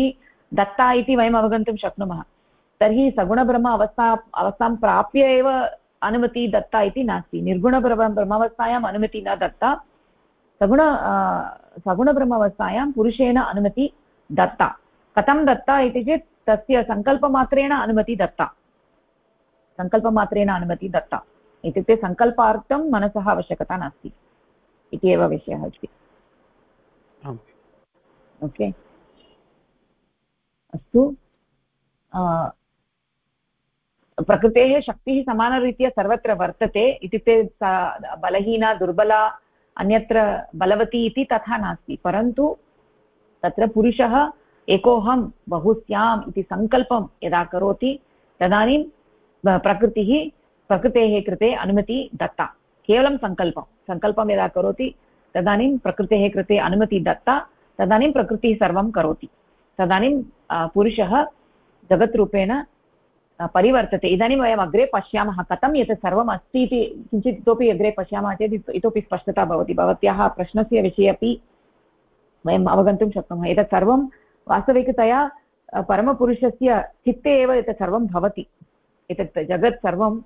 दत्ता इति वयम् अवगन्तुं शक्नुमः। तर्हि सगुणब्रह्म अवस्था अवस्थां प्राप्य एव अनुमतिः दत्ता इति नास्ति। निर्गुणब्रह्म ब्रह्मावस्थायाम् अनुमतिः न दत्ता। सगुण सगुणब्रह्मावस्थायां पुरुषेण अनुमतिः दत्ता। कथं दत्ता इति चेत् तस्य सङ्कल्पमात्रेण अनुमतिः दत्ता। सङ्कल्पमात्रेण अनुमतिः दत्ता। इत्युक्ते सङ्कल्पार्थं मनसः आवश्यकता नास्ति। इति एव विषयः अस्ति। ओके। अस्तु। प्रकृतेः शक्तिः समानरीत्या सर्वत्र वर्तते इत्युक्ते बलहीना, दुर्बला, अन्यत्र बलवती इति तथा नास्ति। परन्तु तत्र पुरुषः एकोऽहं बहु स्याम् इति सङ्कल्पं यदा करोति, तदानीं प्रकृतिः प्रकृतेः कृते अनुमतिः दत्ता। केवलं सङ्कल्पं। सङ्कल्पं यदा करोति, तदानीं प्रकृतेः कृते अनुमतिः दत्ता, तदानीं प्रकृतिः सर्वं करोति। तदानीं पुरुषः जगत्रूपेण परिवर्तते। इदानीं वयम् अग्रे पश्यामः, कथं एतत् सर्वम् अस्ति इति किञ्चित् इतोपि अग्रे पश्यामः चेत् इतोपि स्पष्टता भवति। भवत्याः प्रश्नस्य विषये अपि वयम् अवगन्तुं शक्नुमः। एतत् सर्वं वास्तविकतया परमपुरुषस्य चित्ते एव एतत् सर्वं भवति। एतत् जगत् सर्वं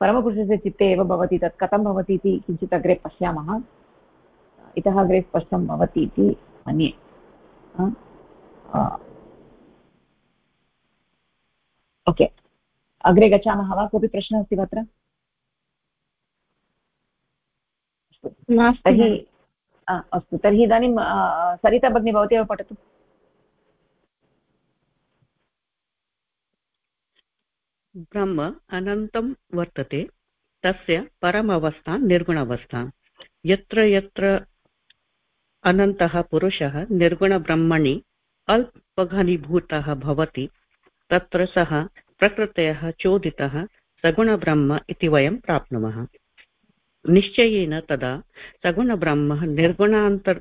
परमपुरुषस्य चित्ते एव भवति। तत् कथं भवति इति किञ्चित् अग्रे पश्यामः। इतः अग्रे स्पष्टं भवति इति मन्ये। ओके। अग्रे गच्छामः वा? कोऽपि प्रश्नः अस्ति वा अत्र? तर्हि अस्तु। तर्हि इदानीं सरिता भगिनी भवती एव पठतु।
ब्रह्म अनन्तं वर्तते तस्य परमवस्था निर्गुणावस्था। यत्र यत्र अनन्तः पुरुषः निर्गुणब्रह्मणि अल्पघनीभूतः भवति तत्र सः प्रकृतयः चोदितः सगुणब्रह्म इति वयं प्राप्नुमः। निश्चयेन तदा सगुणब्रह्म निर्गुणान्तर्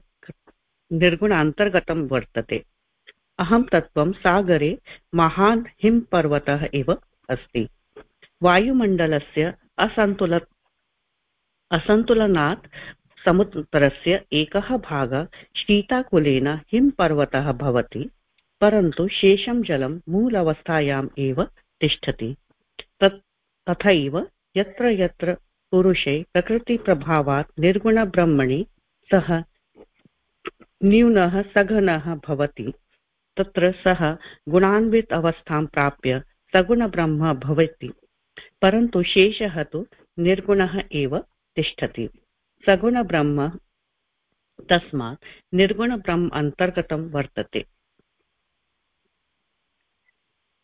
निर्गुणान्तर्गतं वर्तते। अहं तत्त्वं सागरे महान् हिमपर्वतः एव अस्ति। वायुमण्डलस्य असन्तुल असन्तुलनात् समुद्रस्य एकः भागः शीताकुलेन हिमपर्वतः भवति, परन्तु शेषं जलं मूलावस्थायाम् एव तिष्ठति। तत्, तथैव यत्र यत्र पुरुषे प्रकृतिप्रभावात् निर्गुणब्रह्मणि सः न्यूनः सघनः भवति, तत्र सः गुणान्वित अवस्थां प्राप्य सगुणब्रह्म भवति, परन्तु शेषः तु निर्गुणः एव तिष्ठति। सगुणब्रह्म तस्मात् निर्गुणब्रह्म अन्तर्गतं वर्तते।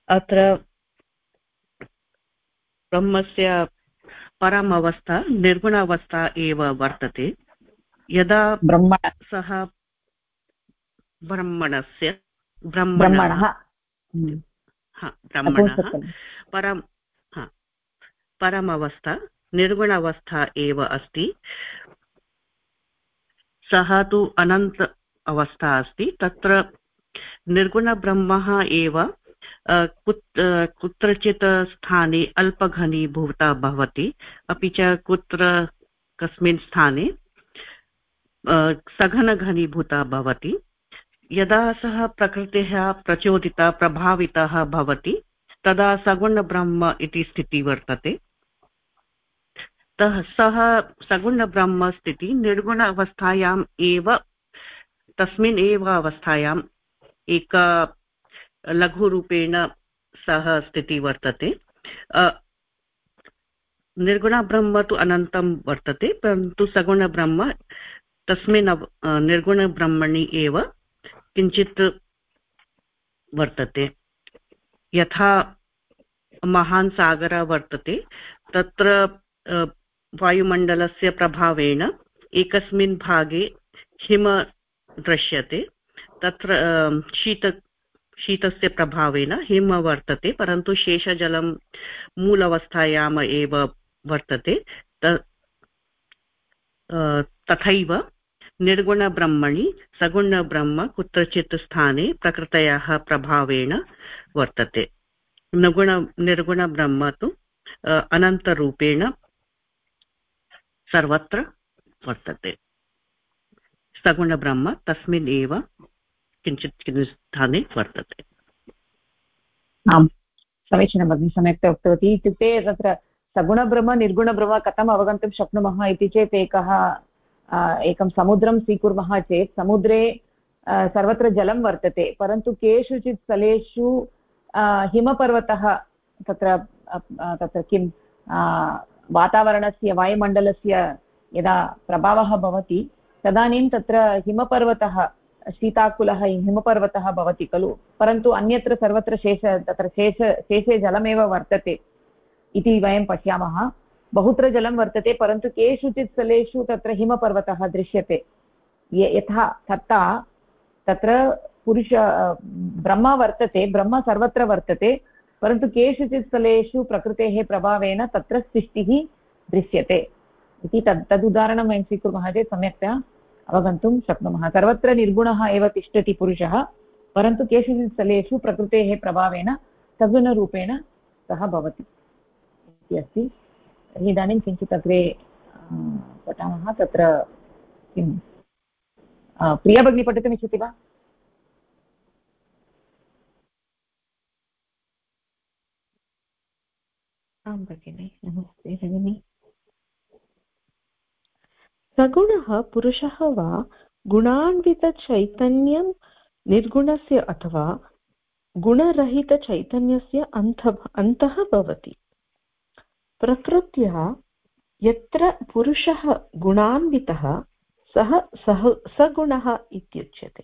अत्र ब्रह्मस्य परम् अवस्था निर्गुणावस्था एव वर्तते। यदा
ब्रह्म
सः ब्रह्मणस्य
ब्रह्मणः।
ब्रह्मणः परं परमवस्था निर्गुणावस्था एव अस्ति। सः तु अनन्त अवस्था अस्ति तत्र निर्गुणब्रह्मः एव कुत्रचित् स्थाने अल्पघनीभूता भवति। अपि च कुत्र कस्मिन् स्थाने सघनघनीभूता भवति। यदा सः प्रकृतेः प्रचोदिता, प्रभावितः भवति, तदा सगुणब्रह्म इति स्थितिः वर्तते। तः, सः सगुणब्रह्मस्थितिः निर्गुण अवस्थायाम् एव, तस्मिन् एव अवस्थायाम् एक लघुरूपेण सः स्थितिः वर्तते। निर्गुणब्रह्म तु अनन्तं वर्तते, परन्तु सगुणब्रह्म तस्मिन् निर्गुणब्रह्मणि एव किञ्चित् वर्तते। यथा महान् सागरः वर्तते, तत्र वायुमण्डलस्य प्रभावेण एकस्मिन् भागे हिम दृश्यते, तत्र शीत शीतस्य प्रभावेन हिम वर्तते, परन्तु शेषजलं मूलवस्थायाम् एव वर्तते। तथैव निर्गुणब्रह्मणि सगुणब्रह्म कुत्रचित् स्थाने प्रकृतयाः प्रभावेण वर्तते। निर्गुण निर्गुणब्रह्म तु अनन्तरूपेण सर्वत्र वर्तते। सगुणब्रह्म तस्मिन् एव किञ्चित् किञ्चित् स्थाने वर्तते।
आम्, समीचीनं भगिनि सम्यक्तया उक्तवती। इत्युक्ते तत्र सगुणब्रह्म, निर्गुणब्रह्म कथम् अवगन्तुं शक्नुमः इति चेत् एकः एकं समुद्रं स्वीकुर्मः चेत् समुद्रे सर्वत्र जलं वर्तते। परन्तु केषुचित् स्थलेषु हिमपर्वतः तत्र तत्र किं वातावरणस्य, वायुमण्डलस्य यदा प्रभावः भवति, तदानीं तत्र हिमपर्वतः शीताकुलः हिमपर्वतः भवति खलु। परन्तु अन्यत्र सर्वत्र शेष, तत्र शेष, शेषे जलमेव वर्तते इति वयं पश्यामः। बहुत्र जलं वर्तते, परन्तु केषुचित् स्थलेषु तत्र हिमपर्वतः दृश्यते। यथा तथा तत्र पुरुष ब्रह्म वर्तते, ब्रह्म सर्वत्र वर्तते, परन्तु केषुचित् स्थलेषु प्रकृतेः प्रभावेन तत्र सृष्टिः दृश्यते। इति तद्, तदुदाहरणं वयं स्वीकुर्मः चेत् सम्यक्तया। अवगन्तुं शक्नुमः। सर्वत्र निर्गुणः एव तिष्ठति पुरुषः, परन्तु केषुचित् स्थलेषु प्रकृतेः प्रभावेन सगुणरूपेण सः भवति इति अस्ति। तर्हि इदानीं किञ्चित् अग्रे पठामः। तत्र किं? प्रिया भगिनी पठितुमिच्छति वा?
आं भगिनि, नमस्ते भगिनि। सगुणः पुरुषः वा गुणान्वितचैतन्यं निर्गुणस्य अथवा गुणरहितचैतन्यस्य अन्त अन्तः भवति। प्रकृत्या यत्र पुरुषः गुणान्वितः, सः सः सगुणः इत्युच्यते।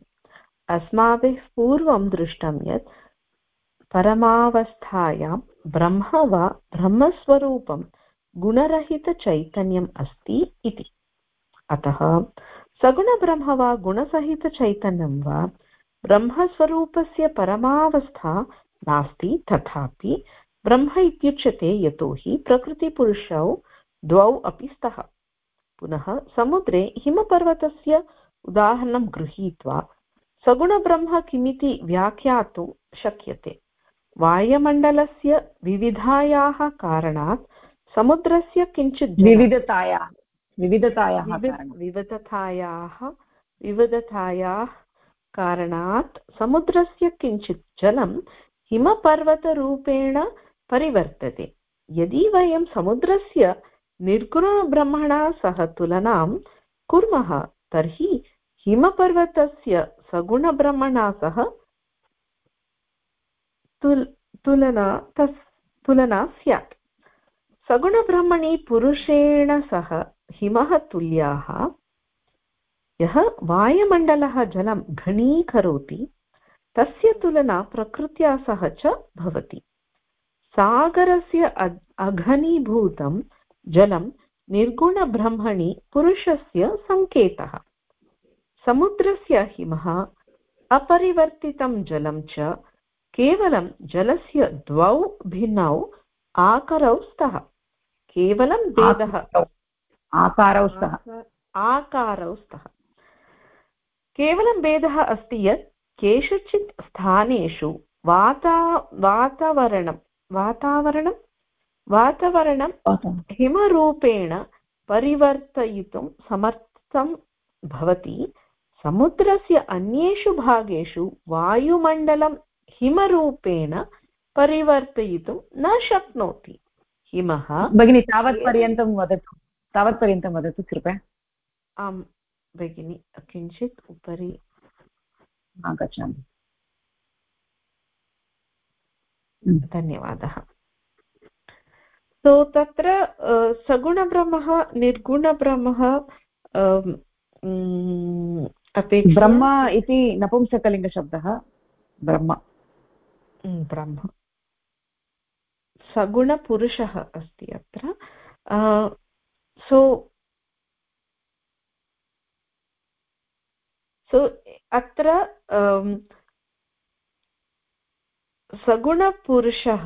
अस्माभिः पूर्वं दृष्टं यत् परमावस्थायां ब्रह्म वा ब्रह्मस्वरूपं गुणरहितचैतन्यम् अस्ति इति। अतः सगुणब्रह्म वा गुणसहितचैतन्यं वा ब्रह्मस्वरूपस्य परमावस्था नास्ति, तथापि ब्रह्म इत्युच्यते यतोहि प्रकृतिपुरुषौ द्वौ अपि स्तः। पुनः समुद्रे हिमपर्वतस्य उदाहरणं गृहीत्वा सगुणब्रह्म किमिति व्याख्यातुं शक्यते। वायुमण्डलस्य विविधायाः कारणात् समुद्रस्य किञ्चित्
विविधतायाः। विविधतायाः
विविधतायाः विविधतायाः कारणात् समुद्रस्य किञ्चित् जलं हिमपर्वतरूपेण परिवर्तते। यदि वयं समुद्रस्य निर्गुणब्रह्मणा सह तुलनां कुर्मः तर्हि हिमपर्वतस्य सगुणब्रह्मणा सह तुल तुलना तस् तुलना स्यात्। सगुणब्रह्मणि पुरुषेण सह हिमः तुल्याः यः वायुमण्डलः जलं घनीकरोति तस्य तुलना प्रकृत्या सह च भवति। सागरस्य अघनीभूतं जलं निर्गुणब्रह्मणि पुरुषस्य सङ्केतः। समुद्रस्य हिमः अपरिवर्तितं जलं च केवलं जलस्य द्वौ भिन्नौ आकरौ स्तः। केवलं भेदः
आकारौ स्तः।
आकारौ स्तः। केवलं भेदः अस्ति यत् केषुचित् स्थानेषु वाता वातावरणं वातावरणं वातावरणं हिमरूपेण परिवर्तयितुं समर्थं भवति। समुद्रस्य अन्येषु भागेषु वायुमण्डलं हिमरूपेण परिवर्तयितुं न शक्नोति। हिमः
भगिनि तावत्पर्यन्तं वदतु। तावत्पर्यन्तं वदतु कृपया.
आं भगिनि किञ्चित् उपरि
गच्छामि
धन्यवादः. सो तत्र सगुणब्रह्मः निर्गुणब्रह्मः
अपि ब्रह्म इति नपुंसकलिङ्गशब्दः ब्रह्म.
ब्रह्म। सगुणपुरुषः अस्ति अत्र। सो सो अत्र सगुणपुरुषः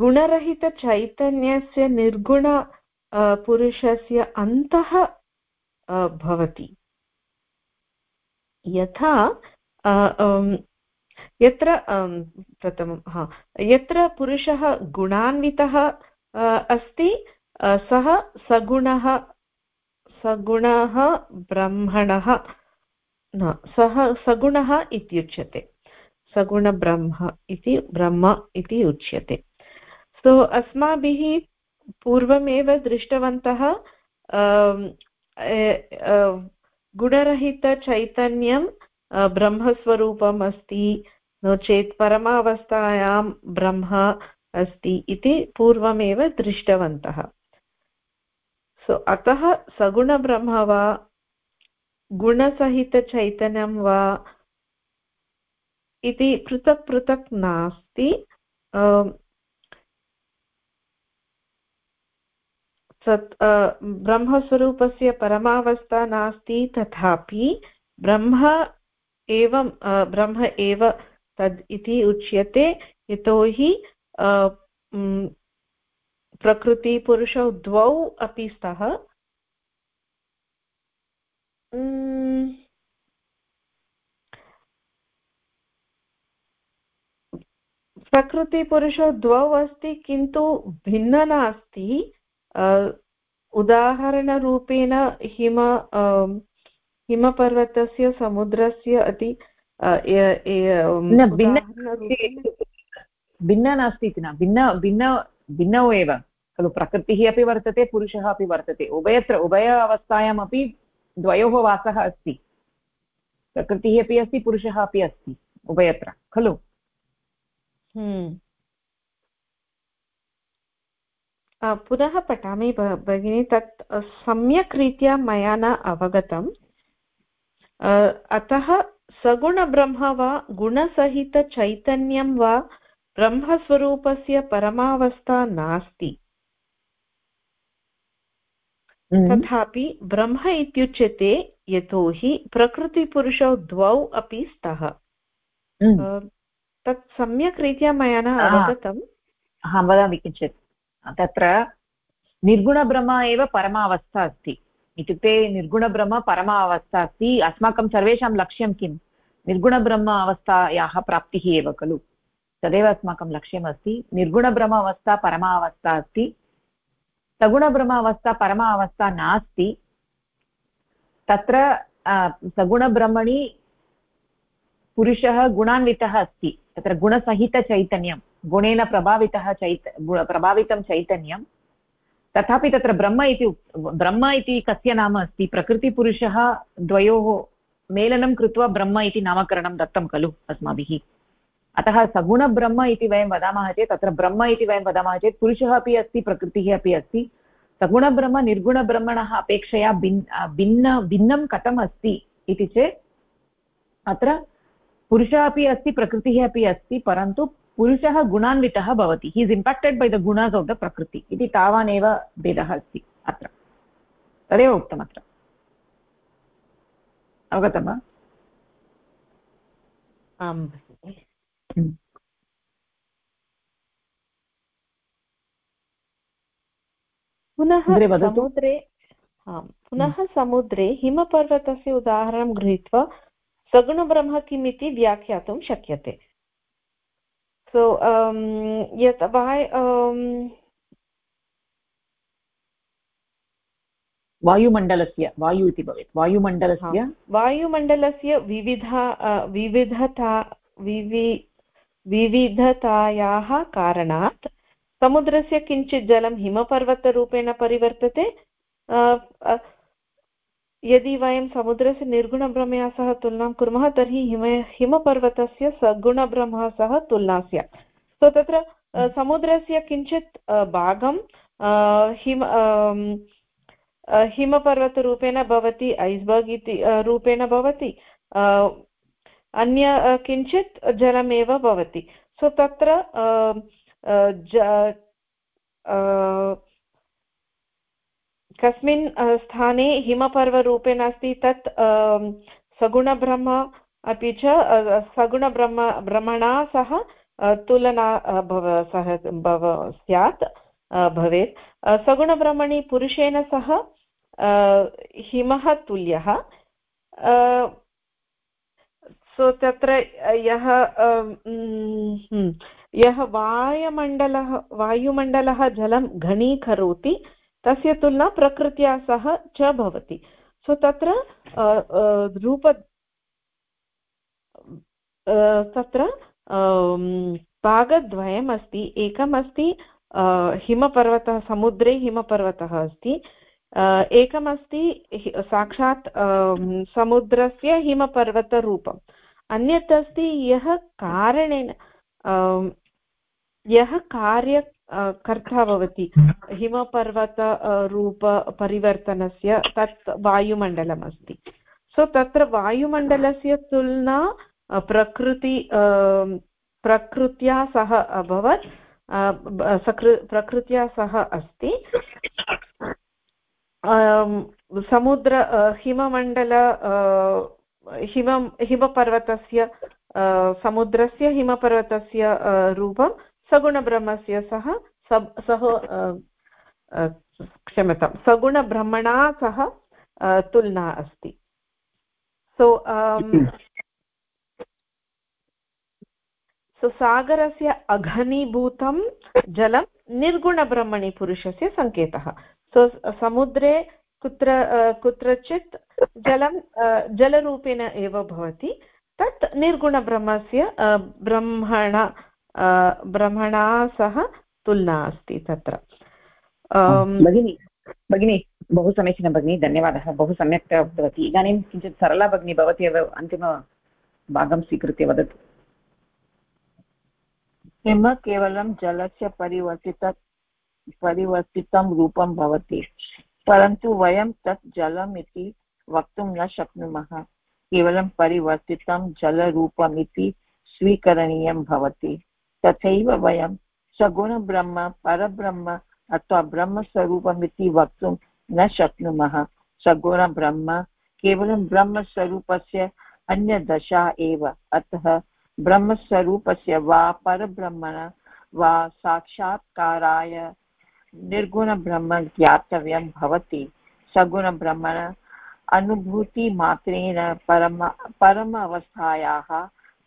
गुणरहितचैतन्यस्य निर्गुण पुरुषस्य अन्तः भवति। यथा यत्र प्रथमं, हा, यत्र पुरुषः गुणान्वितः अस्ति सः सगुणः सगुणः ब्रह्मणः न सः सगुणः इत्युच्यते सगुणब्रह्म इति ब्रह्म इति उच्यते। सो so, अस्माभिः पूर्वमेव दृष्टवन्तः गुणरहितचैतन्यं ब्रह्मस्वरूपम् अस्ति नो चेत् परमावस्थायां ब्रह्म अस्ति इति पूर्वमेव दृष्टवन्तः। सो अतः सगुणब्रह्म वा, गुणसहितचैतन्यं वा इति पृथक् पृथक् नास्ति। सत् ब्रह्मस्वरूपस्य परमावस्था नास्ति तथापि ब्रह्म एवं ब्रह्म एव तद् इति उच्यते यतोहि प्रकृतिपुरुषौ द्वौ अपि स्तः। प्रकृतिपुरुषौ द्वौ अस्ति किन्तु भिन्न नास्ति। उदाहरणरूपेण हिम हिमपर्वतस्य समुद्रस्य अति
भिन्न नास्ति इति न भिन्न भिन्न भिन्नौ एव। खलु प्रकृतिः अपि वर्तते, पुरुषः अपि वर्तते। उभयत्र, उभय अवस्थायामपि द्वयोः वासः अस्ति। प्रकृतिः अपि अस्ति, पुरुषः अपि अस्ति, उभयत्र। खलु?
हम्म। पुनः पठामि भगिनि, तत् सम्यक् रीत्या मया न अवगतम्। अतः सगुणब्रह्म वा, गुणसहितचैतन्यं वा, ब्रह्मस्वरूपस्य परमावस्था नास्ति। तथापि ब्रह्म इत्युच्यते यतोहि प्रकृतिपुरुषौ द्वौ अपि स्तः। हम्म। तत् सम्यक् रीत्या मया न अवगतम्।
अहं वदामि किञ्चित्। तत्र निर्गुणब्रह्म एव परमावस्था अस्ति। इत्युक्ते निर्गुणब्रह्म परमा अवस्था अस्ति। अस्माकं सर्वेषां लक्ष्यं किं निर्गुणब्रह्म अवस्थायाः प्राप्तिः एव खलु। तदेव अस्माकं लक्ष्यम् अस्ति निर्गुणब्रह्म अवस्था परमा अवस्था अस्ति। सगुणब्रह्म अवस्था परमा अवस्था नास्ति। तत्र सगुणब्रह्मणि पुरुषः गुणान्वितः अस्ति। तत्र गुणसहितचैतन्यं, गुणेन प्रभावितः चैत प्रभावितं चैतन्यं। तथापि तत्र ब्रह्म इति ब्रह्म इति कस्य नाम अस्ति? प्रकृतिपुरुषः द्वयोः मेलनं कृत्वा ब्रह्म इति नामकरणं दत्तं खलु अस्माभिः। अतः सगुणब्रह्म इति वयं वदामः चेत्, तत्र ब्रह्म इति वयं वदामः चेत्, पुरुषः अपि अस्ति, प्रकृतिः अपि अस्ति। सगुणब्रह्म, निर्गुणब्रह्मणः अपेक्षया भिन् भिन्न, भिन्नं कथम् अस्ति इति चेत्, अत्र पुरुषः अपि अस्ति, प्रकृतिः अपि अस्ति, परन्तु पुरुषः गुणान्वितः भवति। He is impacted by the gunas of the prakriti. इति तावानेव भेदः अस्ति अत्र। तदेव उक्तम् अत्र अवगतं वा?
आम्। पुनः समुद्रे पुनः समुद्रे हिमपर्वतस्य उदाहरणं गृहीत्वा सगुणब्रह्म किम् इति व्याख्यातुं शक्यते। Yet why um,
वायुमण्डलस्य वायु इति भवेत्। वायुमण्डलस्य
वायुमण्डलस्य विविधा विविधता विवि विविधतायाः कारणात् समुद्रस्य किञ्चित् जलं हिमपर्वतरूपेण परिवर्तते। यदि वयं समुद्रस्य निर्गुणभ्रमया सह तुलनां कुर्मः तर्हि हिम हिमपर्वतस्य सगुणभ्रमः सह तुलना स्यात्। सो तत्र समुद्रस्य किञ्चित् भागं हिम हिमपर्वतरूपेण भवति ऐस्बर्ग् इति रूपेण भवति। अन्य किञ्चित् जलमेव भवति। सो, तत्र कस्मिन् स्थाने हिमपर्वरूपेण अस्ति तत् सगुणब्रह्म अपि च सगुणब्रह्म भ्रमणा सह तुलना भव, सह, भव, स्यात् भवेत्। सगुणब्रह्मणि पुरुषेण सह हिमः तुल्यः। सो तत्र यः यः वायुमण्डलः वायुमण्डलः जलं घनीकरोति, तस्य तुलना प्रकृत्या सह च भवति। सो तत्र रूप तत्र भागद्वयम् अस्ति। एकम् अस्ति हिमपर्वतः, समुद्रे हिमपर्वतः अस्ति। एकमस्ति साक्षात् समुद्रस्य हिमपर्वतरूपम्। अन्यत् अस्ति यः कारणेन यः कार्य कर्ता भवति, हिमपर्वत रूपपरिवर्तनस्य तत् वायुमण्डलम् अस्ति सो तत्र वायुमण्डलस्य तुलना प्रकृति प्रकृत्या सह अभवत् प्रकृत्या सह अस्ति। समुद्र हिममण्डल हिम, हिमपर्वतस्य समुद्रस्य हिमपर्वतस्य रूपं सगुणब्रह्मस्य सह सह क्षम्यतां, सगुणब्रह्मणा सह तुलना अस्ति। सो सो सागरस्य अघनीभूतं जलं निर्गुणब्रह्मणि पुरुषस्य सङ्केतः सो, समुद्रे कुत्र कुत्रचित् जलं जलरूपेण एव भवति। तत् निर्गुणब्रह्मस्य ब्रह्मण ब्रह्मणा सह तुलना अस्ति तत्र।
भगिनि भगिनि बहु समीचीनं भगिनि धन्यवादः बहु सम्यक्तया उक्तवती। इदानीं किञ्चित् सरला भगिनी भवती एव अन्तिमभागं स्वीकृत्य वदतु।
हिम केवलं जलस्य परिवर्तित परिवर्तितं रूपं भवति? परन्तु वयं तत् जलम् इति वक्तुं न शक्नुमः। केवलं परिवर्तितं जलरूपम् इति स्वीकरणीयं भवति। तथैव वयं सगुणब्रह्म, परब्रह्म अथवा ब्रह्मस्वरूपमिति वक्तुं न शक्नुमः। सगुणब्रह्म केवलं ब्रह्मस्वरूपस्य अन्यदशा एव। अतः ब्रह्मस्वरूपस्य वा परब्रह्मण वा साक्षात्काराय निर्गुणब्रह्म ज्ञातव्यं भवति। सगुणब्रह्मण अनुभूतिमात्रेण परम परम अवस्थायाः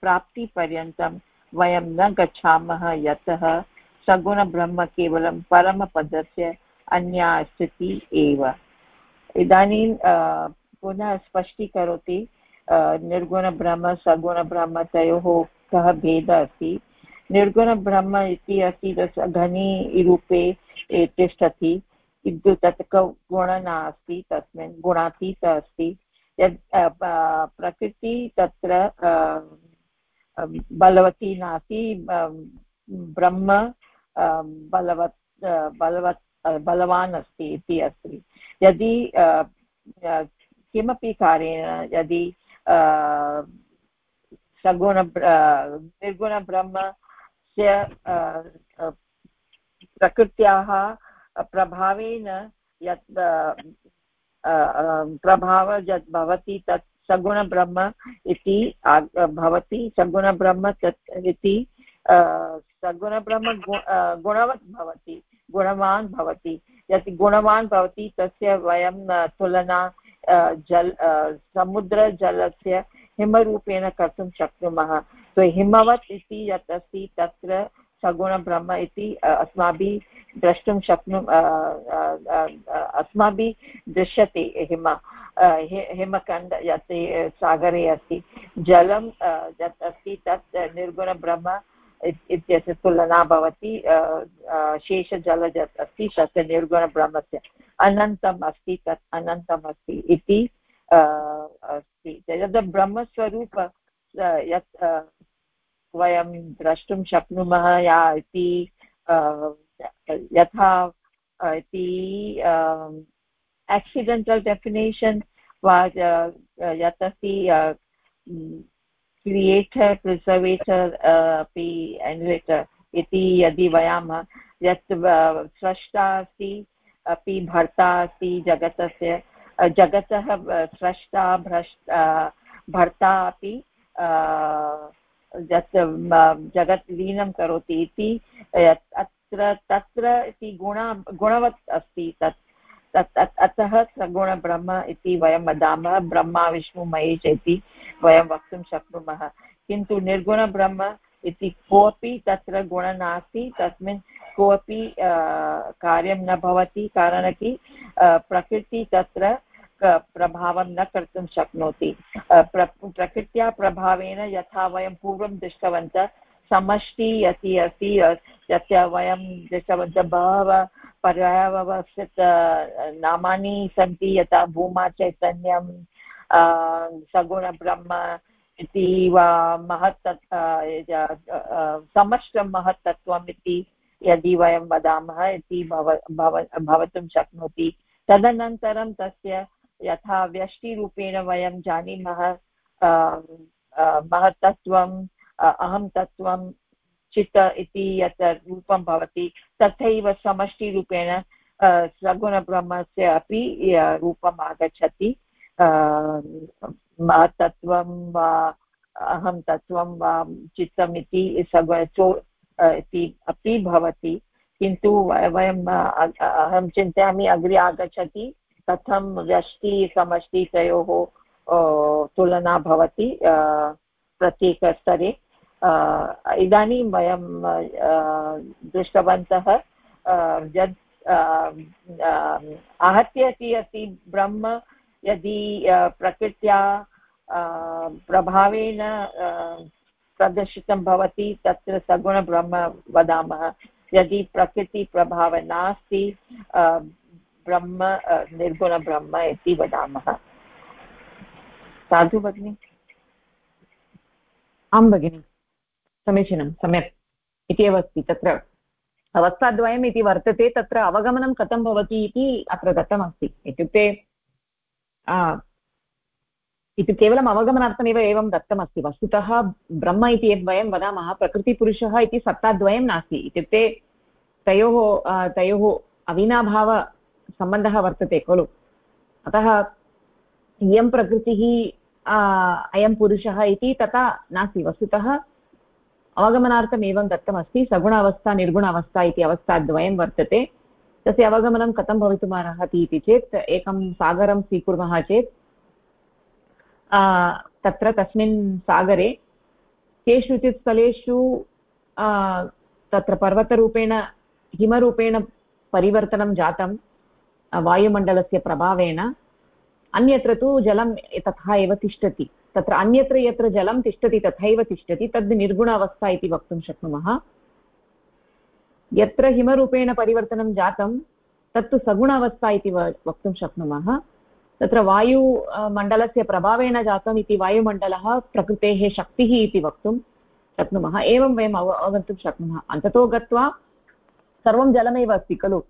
प्राप्तिपर्यन्तं वयं न गच्छामः यतः सगुणब्रह्म केवलं परमपदस्य अन्या स्थितिः एव। इदानीं पुनः स्पष्टीकरोति निर्गुणब्रह्म, सगुणब्रह्म कः भेदः अस्ति। निर्गुणब्रह्म इति अस्ति तस्य घनीरूपे तिष्ठति किन्तु तत् गुण नास्ति तस्मिन् गुणातीतः अस्ति यद् प्रकृति तत्र बलवती नास्ति ब्रह्म बलवत् बलवत् बलवान् अस्ति इति अस्ति। यदि किमपि कार्येण यदि सगुण निर्गुणब्रह्मस्य प्रकृत्याः प्रभावेन यत् प्रभावः यत् भवति तत् सगुणब्रह्म इति भवति सगुणब्रह्म तत् इति सगुणब्रह्म गुणवत् भवति, गुणवान् भवति। यत् गुणवान् भवति, तस्य वयं तुलना जल समुद्रजलस्य हिमरूपेण कर्तुं शक्नुमः। तो हिमवत् इति यत् अस्ति, तत्र सगुणब्रह्म इति अस्माभिः द्रष्टुं शक्नु अस्माभिः दृश्यते हिम हिमखण्ड यत् सागरे अस्ति। जलं यत् अस्ति तत् निर्गुणब्रह्म इत्यस्य तुलना भवति शेषजल यत् अस्ति तस्य निर्गुणब्रह्मस्य अनन्तम् अस्ति तत् अनन्तम् अस्ति इति अस्ति। यद् ब्रह्मस्वरूप यत् वयं द्रष्टुं शक्नुमः या इति यथा इति एक्सिडेण्टल् डेफिनेशन् वा यत् अस्ति क्रियेटर् प्रिसर्वेटर् अपि एन्वेटर् इति यदि वयामः, यत् स्रष्टा अस्ति, अपि भर्ता अस्ति जगतस्य जगतः स्रष्टा, भ्रष्ट भर्ता अपि यत् जगत् लीनं करोति इति अत्र, तत्र इति गुण, गुणवत् अस्ति, तत् अतः सगुणब्रह्म इति वयं वदामः, ब्रह्मा, विष्णु, महेश इति वयं वक्तुं शक्नुमः। किन्तु निर्गुणब्रह्म इति कोऽपि तत्र गुणः नास्ति, तस्मिन् कोऽपि कार्यं न भवति, कारणं कि प्रकृति तत्र प्रभावं न कर्तुं शक्नोति। प्र, प्रकृत्या प्रभावेन यथा वयं पूर्वं दृष्टवन्तः, समष्टि यति अस्ति यस्य वयं दृष्टवन्तः बहवः पर्यायव्यवस्थित नामानि सन्ति, यथा भूमा चैतन्यं सगुणब्रह्म इति वा महत् समष्टं महत्तत्त्वम् इति यदि वयं वदामः इति भव, भवितुं शक्नोति। तदनन्तरं तस्य यथा व्यष्टिरूपेण वयं जानीमः महत्तत्त्वम् अहं तत्त्वं, चित्त इति यत् रूपं भवति, तथैव समष्टिरूपेण सगुणब्रह्मस्य अपि रूपम् आगच्छति। तत्त्वं वा, अहं तत्त्वं वा, चित्तम् इति चो इति अपि भवति। किन्तु वयम् अहं चिन्तयामि, अग्रे आगच्छति। कथं व्यष्टि समष्टि तयोः तुलना भवति प्रत्येकस्तरे। इदानीं वयं दृष्टवन्तः यद् आहत्य अपि अस्ति ब्रह्म, यदि प्रकृत्या प्रभावेन प्रदर्शितं भवति, तत्र सगुणब्रह्म वदामः। यदि प्रकृतिप्रभावः नास्ति ब्रह्म निर्गुणब्रह्म इति वदामः। साधु भगिनि?
आं भगिनि, समीचीनं, सम्यक्। इति एव अस्ति, तत्र अवस्थाद्वयम् इति वर्तते, तत्र अवगमनं कथं भवति इति अत्र दत्तमस्ति। इत्युक्ते इति केवलम् अवगमनार्थमेव एवं दत्तमस्ति। वस्तुतः ब्रह्म इति यद् वयं वदामः, प्रकृतिपुरुषः इति सत्ताद्वयं नास्ति। इत्युक्ते, तयोः तयोः अविनाभावसम्बन्धः वर्तते खलु? अतः इयं प्रकृतिः अयं पुरुषः इति तथा नास्ति। वस्तुतः अवगमनार्थम् एवं दत्तमस्ति। सगुण अवस्था निर्गुण अवस्था इति अवस्थाद्वयं वर्तते। तस्य अवगमनं कथं भवितुमर्हति इति चेत्, एकं सागरं स्वीकुर्मः चेत् तत्र तस्मिन् सागरे केषुचित् स्थलेषु तत्र पर्वतरूपेण, हिमरूपेण परिवर्तनं जातं। वायुमण्डलस्य प्रभावेन अन्यत्र तु जलं तथा एव तिष्ठति। तत्र अन्यत्र यत्र जलं तिष्ठति, तथैव तिष्ठति। तद् निर्गुण अवस्था इति वक्तुं शक्नुमः। यत्र हिमरूपेण परिवर्तनं जातं, तत्तु सगुण अवस्था इति वक्तुं शक्नुमः। तत्र वायुमण्डलस्य प्रभावेण जातम् इति वायुमण्डलः प्रकृतेः शक्तिः इति वक्तुं शक्नुमः। एवं वयम् अव अवगन्तुं शक्नुमः। अन्ततो गत्वा सर्वं जलमेव अस्ति खलु।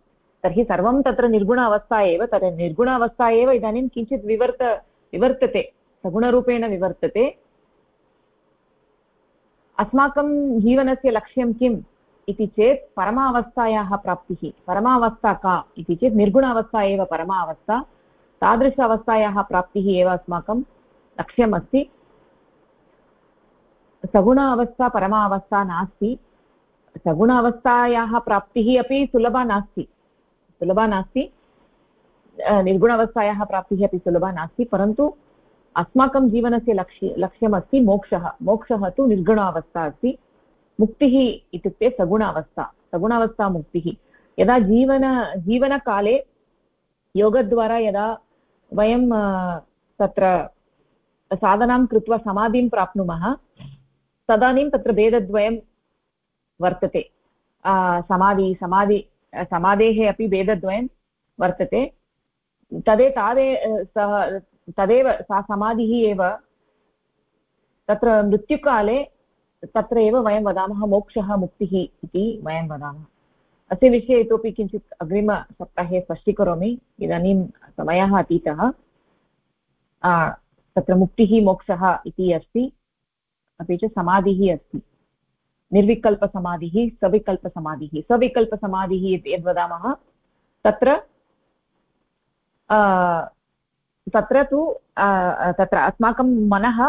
तर्हि सर्वं तत्र निर्गुण अवस्था एव तत्र निर्गुण अवस्था एव इदानीं किञ्चित् विवर्त, विवर्तते, सगुणरूपेण विवर्तते। अस्माकं जीवनस्य लक्ष्यं किम् इति चेत् परमावस्थायाः प्राप्तिः। परमावस्था का इति चेत् निर्गुण अवस्था एव परमा अवस्था तादृश अवस्थायाः प्राप्तिः एव अस्माकं लक्ष्यम् अस्ति। सगुण अवस्था परमा अवस्था नास्ति। सगुण अवस्थायाः प्राप्तिः अपि सुलभा नास्ति। सुलभा नास्ति। निर्गुण अवस्थायाः प्राप्तिः अपि सुलभा नास्ति, परन्तु अस्माकं जीवनस्य लक्ष्य, लक्ष्यमस्ति मोक्षः। मोक्षः तु निर्गुण अवस्था अस्ति। मुक्तिः इत्युक्ते सगुणावस्था मुक्तिः यदा जीवन, जीवनकाले योगद्वारा यदा वयं तत्र साधनां कृत्वा समाधिं प्राप्नुमः, तदानीं तत्र भेदद्वयं वर्तते। समाधि समाधि समाधेः अपि भेदद्वयं वर्तते। तदे तादे सः, तदेव सा समाधिः एव, तत्र मृत्युकाले तत्र एव वयं वदामः मोक्षः, मुक्तिः इति वयं वदामः। अस्य विषये इतोपि किञ्चित् अग्रिमसप्ताहे स्पष्टीकरोमि। इदानीं समयः अतीतः। तत्र मुक्तिः, मोक्षः इति अस्ति। अपि च समाधिः अस्ति। निर्विकल्पसमाधिः, सविकल्पसमाधिः। सविकल्पसमाधिः यद् वदामः तत्र तत्र तु तत्र अस्माकं मनः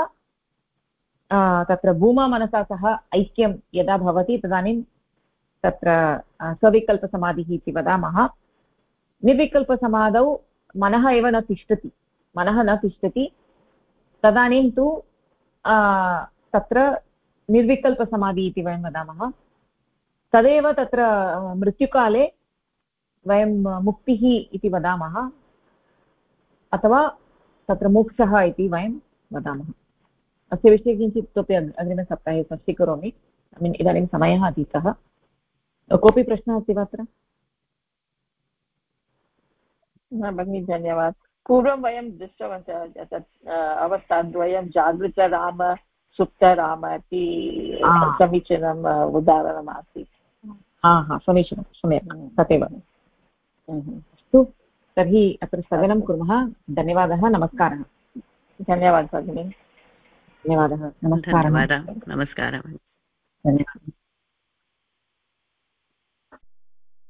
तत्र भूमामनसा सह ऐक्यं यदा भवति तदानीं तत्र सविकल्पसमाधिः इति वदामः। निर्विकल्पसमाधौ मनः एव न तिष्ठति, मनः न तिष्ठति। तदानीं तु तत्र निर्विकल्पसमाधि इति वयं वदामः। तदेव तत्र मृत्युकाले वयं मुक्तिः इति वदामः। अथवा तत्र मोक्षः इति वयं वदामः। अस्य विषये किञ्चित् इतोपि अग्रिमसप्ताहे स्पष्टीकरोमि। ऐ मीन् इदानीं समयः अतीतः। कोऽपि प्रश्नः अस्ति वा अत्र?
भगिनि, धन्यवादः। पूर्वं वयं दृष्टवन्तः अवस्थाद्वयं जागृतराम सुप्तराम इति समीचीनम् उदाहरणमासीत्।
हा हा समीचीनं सम्यक् तथैव। तदेव हम्म। अस्तु तर्हि अत्र स्थगनं कुर्मः। धन्यवादः नमस्कारः।
धन्यवादः भगिनि।
धन्यवादः नमस्कारः।
नमस्कारः।
धन्यवादः।